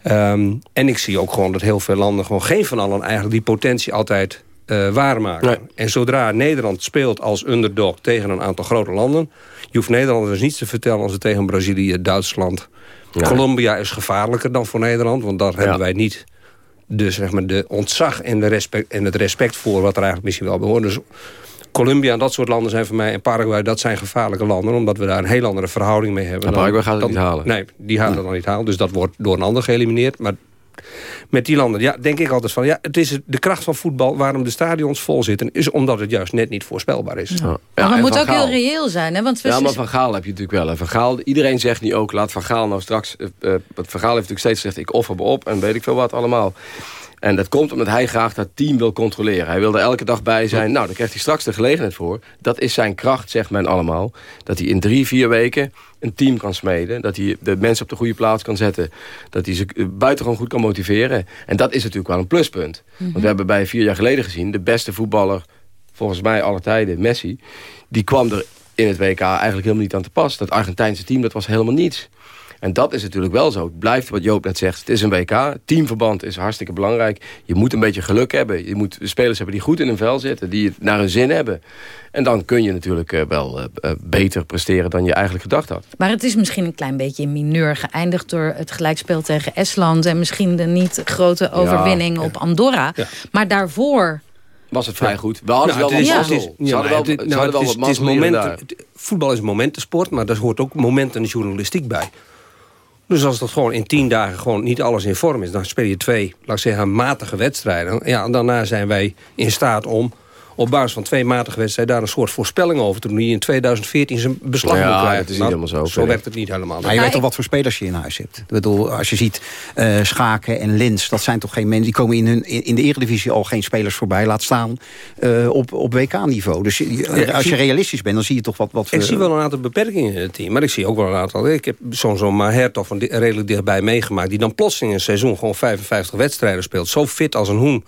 Um, en ik zie ook gewoon dat heel veel landen... gewoon geen van allen eigenlijk die potentie altijd uh, waarmaken. En zodra Nederland speelt als underdog tegen een aantal grote landen... je hoeft Nederlanders dus niets te vertellen als ze tegen Brazilië, Duitsland... Colombia is gevaarlijker dan voor Nederland, want daar hebben wij niet de, zeg maar, de ontzag en, de respect, en het respect voor wat er eigenlijk misschien wel behoort. Dus Colombia en dat soort landen zijn voor mij... en Paraguay, dat zijn gevaarlijke landen... omdat we daar een heel andere verhouding mee hebben. Maar Paraguay gaat het niet halen. Nee, die gaan het dan niet halen. Dus dat wordt door een ander geëlimineerd. Maar met die landen. Ja, denk ik altijd van, ja, het is de kracht van voetbal... waarom de stadions vol zitten, is omdat het juist net niet voorspelbaar is. Ja. maar het moet ook heel reëel zijn, hè? Want ja, maar Van Gaal heb je natuurlijk wel. Van Gaal, iedereen zegt nu ook, laat Van Gaal nou straks... Uh, Van Gaal heeft natuurlijk steeds gezegd, ik offer me op... en weet ik veel wat allemaal. En dat komt omdat hij graag dat team wil controleren. Hij wil er elke dag bij zijn. Nou, daar krijgt hij straks de gelegenheid voor. Dat is zijn kracht, zegt men allemaal. Dat hij in drie, vier weken een team kan smeden. Dat hij de mensen op de goede plaats kan zetten. Dat hij ze buitengewoon goed kan motiveren. En dat is natuurlijk wel een pluspunt. Want we hebben bij vier jaar geleden gezien... de beste voetballer, volgens mij alle tijden, Messi... die kwam er in het WK eigenlijk helemaal niet aan te pas. Dat Argentijnse team, dat was helemaal niets. En dat is natuurlijk wel zo. Het blijft wat Joop net zegt. Het is een WK. Teamverband is hartstikke belangrijk. Je moet een beetje geluk hebben. Je moet spelers hebben die goed in hun vel zitten. Die het naar hun zin hebben. En dan kun je natuurlijk uh, wel uh, beter presteren dan je eigenlijk gedacht had. Maar het is misschien een klein beetje in mineur geëindigd... door het gelijkspel tegen Estland... en misschien de niet grote overwinning op Andorra. Ja. Maar daarvoor was het vrij goed. We hadden nou, wel wat mazzel. Ze hadden wel, ze hadden wel wat mazzel Voetbal is momentensport, maar daar hoort ook momenten journalistiek bij. Dus als dat gewoon in tien dagen gewoon niet alles in vorm is... dan speel je twee, laat ik zeggen, matige wedstrijden. Ja, daarna zijn wij in staat om op basis van twee matige wedstrijden... daar een soort voorspelling over te doen... die in 2014 zijn beslag ja, moet krijgen. dat is niet nou, helemaal zo. Zo werkt het niet helemaal. Maar je weet toch wat voor spelers je in huis hebt. Ik bedoel, als je ziet uh, Schaken en Lins... dat zijn toch geen mensen... die komen in, hun, in de eredivisie al geen spelers voorbij. Laat staan uh, op, op WK-niveau. Dus uh, als je realistisch bent, dan zie je toch wat... wat ik zie wel een aantal beperkingen in het team. Maar ik zie ook wel een aantal... Ik heb zo'n zo Maher toch van redelijk dichtbij meegemaakt... die dan plotseling een seizoen gewoon 55 wedstrijden speelt. Zo fit als een hoen.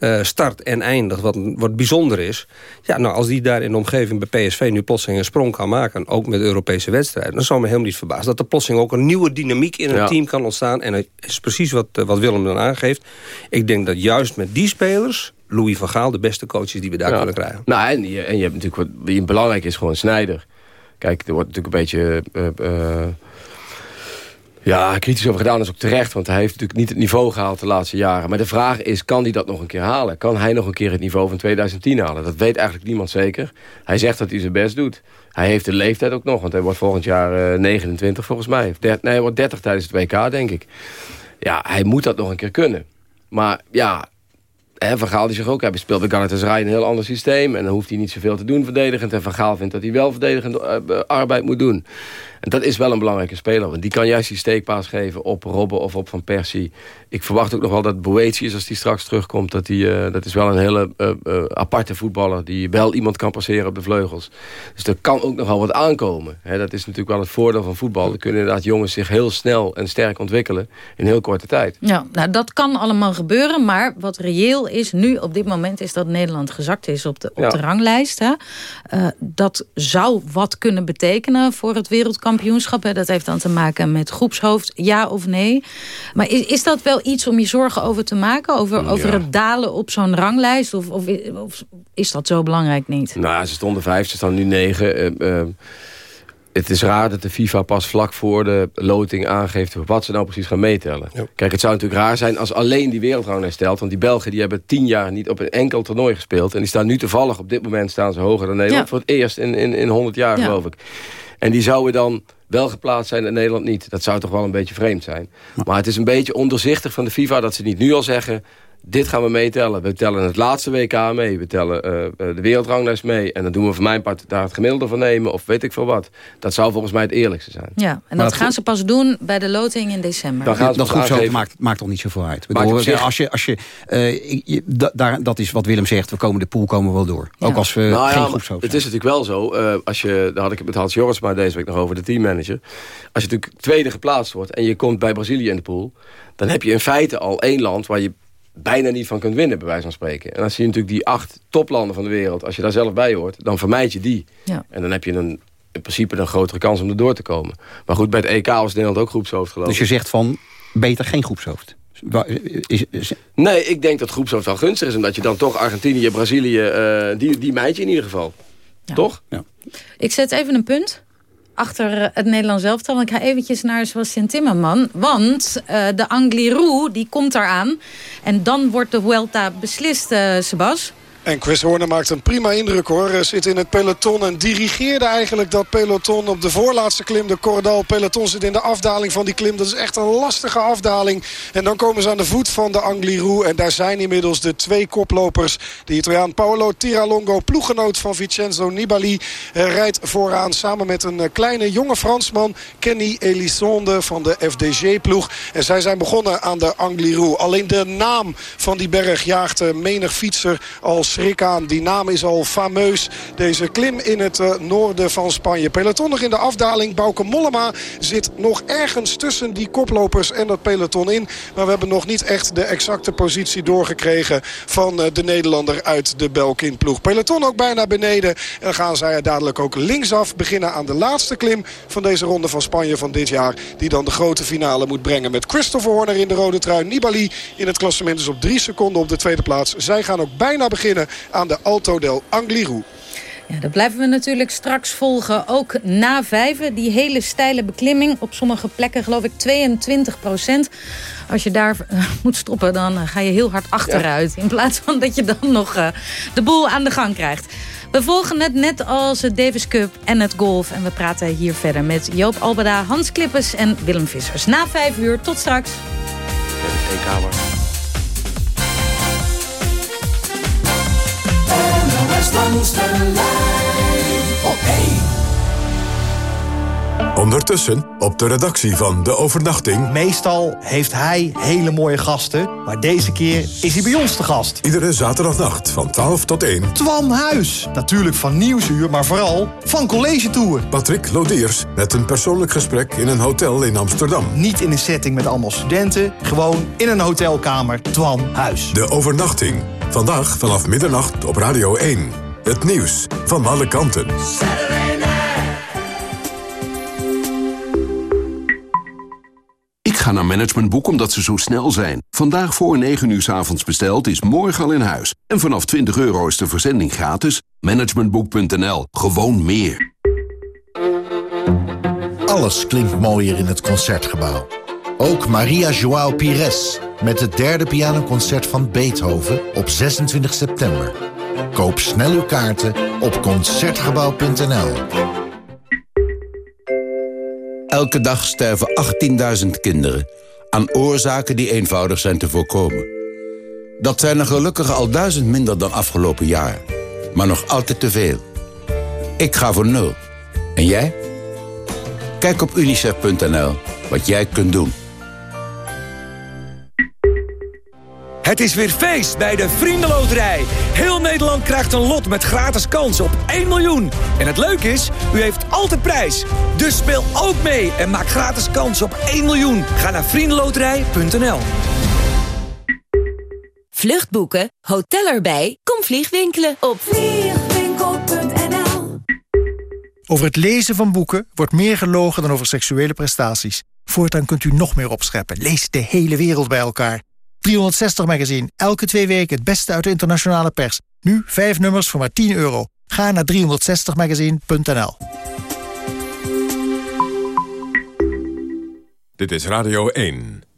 Uh, start en eindigt. Wat, wat bijzonder is... Ja, nou, als die daar in de omgeving bij PSV nu plotseling een sprong kan maken... ook met Europese wedstrijden, dan zou me helemaal niet verbazen... dat er plotseling ook een nieuwe dynamiek in een team kan ontstaan. En dat is precies wat, wat Willem dan aangeeft. Ik denk dat juist met die spelers... Louis van Gaal de beste coaches die we daar kunnen krijgen. Nou, en je, en je hebt natuurlijk wat belangrijk is, gewoon Snijder. Kijk, er wordt natuurlijk een beetje... Uh, ja, kritisch over gedaan is ook terecht. Want hij heeft natuurlijk niet het niveau gehaald de laatste jaren. Maar de vraag is, kan hij dat nog een keer halen? Kan hij nog een keer het niveau van 2010 halen? Dat weet eigenlijk niemand zeker. Hij zegt dat hij zijn best doet. Hij heeft de leeftijd ook nog. Want hij wordt volgend jaar uh, 29 volgens mij. nee, hij wordt 30 tijdens het WK, denk ik. Ja, hij moet dat nog een keer kunnen. Maar ja, en Van Gaal die zich ook, hij speelt bij Galatasaray een heel ander systeem. En dan hoeft hij niet zoveel te doen verdedigend. En Van Gaal vindt dat hij wel verdedigend uh, arbeid moet doen. En dat is wel een belangrijke speler. Want die kan juist die steekpaas geven op Robben of op Van Persie. Ik verwacht ook nog wel dat Boetius, als die straks terugkomt... dat, die, uh, dat is wel een hele uh, aparte voetballer... die wel iemand kan passeren op de vleugels. Dus er kan ook nog wel wat aankomen. He, dat is natuurlijk wel het voordeel van voetbal. Er kunnen inderdaad jongens zich heel snel en sterk ontwikkelen... in heel korte tijd. Ja, nou, dat kan allemaal gebeuren. Maar wat reëel is nu op dit moment... is dat Nederland gezakt is op de, op ja. de ranglijst. Hè? dat zou wat kunnen betekenen voor het wereldkampioenschap kampioenschap. Dat heeft dan te maken met groepshoofd, ja of nee. Maar is, is dat wel iets om je zorgen over te maken? Over, over het dalen op zo'n ranglijst? Of, of, of, is dat zo belangrijk niet? Nou ze stonden vijf, ze staan nu negen. Uh, uh, het is raar dat de FIFA pas vlak voor de loting aangeeft... wat ze nou precies gaan meetellen. Ja. Kijk, het zou natuurlijk raar zijn als alleen die wereldrang stelt. Want die Belgen die hebben tien jaar niet op een enkel toernooi gespeeld. En die staan nu toevallig, op dit moment staan ze hoger dan Nederland. Ja. Voor het eerst in, in, in 100 jaar, ja. geloof ik. En die zouden dan wel geplaatst zijn en Nederland niet. Dat zou toch wel een beetje vreemd zijn. Maar het is een beetje onderzichtig van de FIFA dat ze niet nu al zeggen dit gaan we meetellen. We tellen het laatste WK mee. We tellen uh, de wereldranglijst mee. En dan doen we voor mijn part daar het gemiddelde van nemen. Of weet ik veel wat. Dat zou volgens mij het eerlijkste zijn. Ja, en maar dat gaan ze pas doen bij de loting in december. Dan gaan ze dat groep zo maakt, maakt toch niet zoveel uit. Bedoel, als je, als je, uh, je da, daar, dat is wat Willem zegt. We komen de pool komen wel door. Ja. Ook als we nou, geen ja, groep Het is natuurlijk wel zo. Uh, als je, daar had ik het met Hans Joris maar deze week nog over. De teammanager. Als je natuurlijk tweede geplaatst wordt. En je komt bij Brazilië in de pool. Dan heb je in feite al één land waar je bijna niet van kunt winnen, bij wijze van spreken. En als je natuurlijk die acht toplanden van de wereld... als je daar zelf bij hoort, dan vermijd je die. Ja. En dan heb je een, in principe een grotere kans om er door te komen. Maar goed, bij het EK was Nederland ook groepshoofd geloof Dus je zegt van, beter geen groepshoofd? Is, is, nee, ik denk dat groepshoofd wel gunstig is. Omdat je dan toch Argentinië, Brazilië... Uh, die, die meid je in ieder geval. Ja. Toch? Ja. Ik zet even een punt achter het Nederlands elftal. Ik ga eventjes naar Sebastian Timmerman. Want uh, de Angliru die komt eraan. En dan wordt de Vuelta beslist, uh, Sebas. En Chris Horner maakt een prima indruk hoor. Zit in het peloton en dirigeerde eigenlijk dat peloton op de voorlaatste klim. De Cordal peloton zit in de afdaling van die klim. Dat is echt een lastige afdaling. En dan komen ze aan de voet van de Angliru. En daar zijn inmiddels de twee koplopers. De Italiaan Paolo Tiralongo, ploeggenoot van Vincenzo Nibali. Rijdt vooraan samen met een kleine jonge Fransman. Kenny Elisonde van de FDG-ploeg. En zij zijn begonnen aan de Angliru. Alleen de naam van die berg jaagt menig fietser als schrik aan. Die naam is al fameus. Deze klim in het uh, noorden van Spanje. Peloton nog in de afdaling. Bauke Mollema zit nog ergens tussen die koplopers en dat peloton in. Maar we hebben nog niet echt de exacte positie doorgekregen van uh, de Nederlander uit de Belkin-ploeg. Peloton ook bijna beneden. En dan gaan zij dadelijk ook linksaf beginnen aan de laatste klim van deze ronde van Spanje van dit jaar. Die dan de grote finale moet brengen met Christopher Horner in de rode trui. Nibali in het klassement is op drie seconden op de tweede plaats. Zij gaan ook bijna beginnen aan de Alto del Angliru. Ja, dat blijven we natuurlijk straks volgen. Ook na vijven, die hele steile beklimming. Op sommige plekken geloof ik 22 procent. Als je daar uh, moet stoppen, dan uh, ga je heel hard achteruit. Ja. In plaats van dat je dan nog uh, de boel aan de gang krijgt. We volgen het net als het Davis Cup en het golf. En we praten hier verder met Joop Albeda, Hans Klippers en Willem Vissers. Na vijf uur, tot straks. Ja, langs de lijn op 1. Ondertussen op de redactie van De Overnachting. Meestal heeft hij hele mooie gasten, maar deze keer is hij bij ons te gast. Iedere zaterdagnacht van 12 tot 1. Twan Huis. Natuurlijk van Nieuwsuur, maar vooral van College Tour. Patrick Lodiers met een persoonlijk gesprek in een hotel in Amsterdam. Niet in een setting met allemaal studenten, gewoon in een hotelkamer. Twan Huis. De Overnachting. Vandaag vanaf middernacht op Radio 1. Het nieuws van alle kanten. Ik ga naar Managementboek omdat ze zo snel zijn. Vandaag voor 9 uur s avonds besteld is morgen al in huis. En vanaf 20 euro is de verzending gratis. Managementboek.nl. Gewoon meer. Alles klinkt mooier in het Concertgebouw. Ook Maria Joao Pires met het derde pianoconcert van Beethoven op 26 september. Koop snel uw kaarten op Concertgebouw.nl. Elke dag sterven 18.000 kinderen aan oorzaken die eenvoudig zijn te voorkomen. Dat zijn er gelukkig al duizend minder dan afgelopen jaar. Maar nog altijd te veel. Ik ga voor nul. En jij? Kijk op unicef.nl wat jij kunt doen. Het is weer feest bij de Vriendenloterij. Heel Nederland krijgt een lot met gratis kans op 1 miljoen. En het leuke is, u heeft altijd prijs. Dus speel ook mee en maak gratis kans op 1 miljoen. Ga naar vriendenloterij.nl Vluchtboeken, hotel erbij, kom vliegwinkelen op vliegwinkel.nl Over het lezen van boeken wordt meer gelogen dan over seksuele prestaties. Voortaan kunt u nog meer opscheppen. Lees de hele wereld bij elkaar. 360 Magazine. Elke twee weken het beste uit de internationale pers. Nu vijf nummers voor maar 10 euro. Ga naar 360magazine.nl Dit is Radio 1.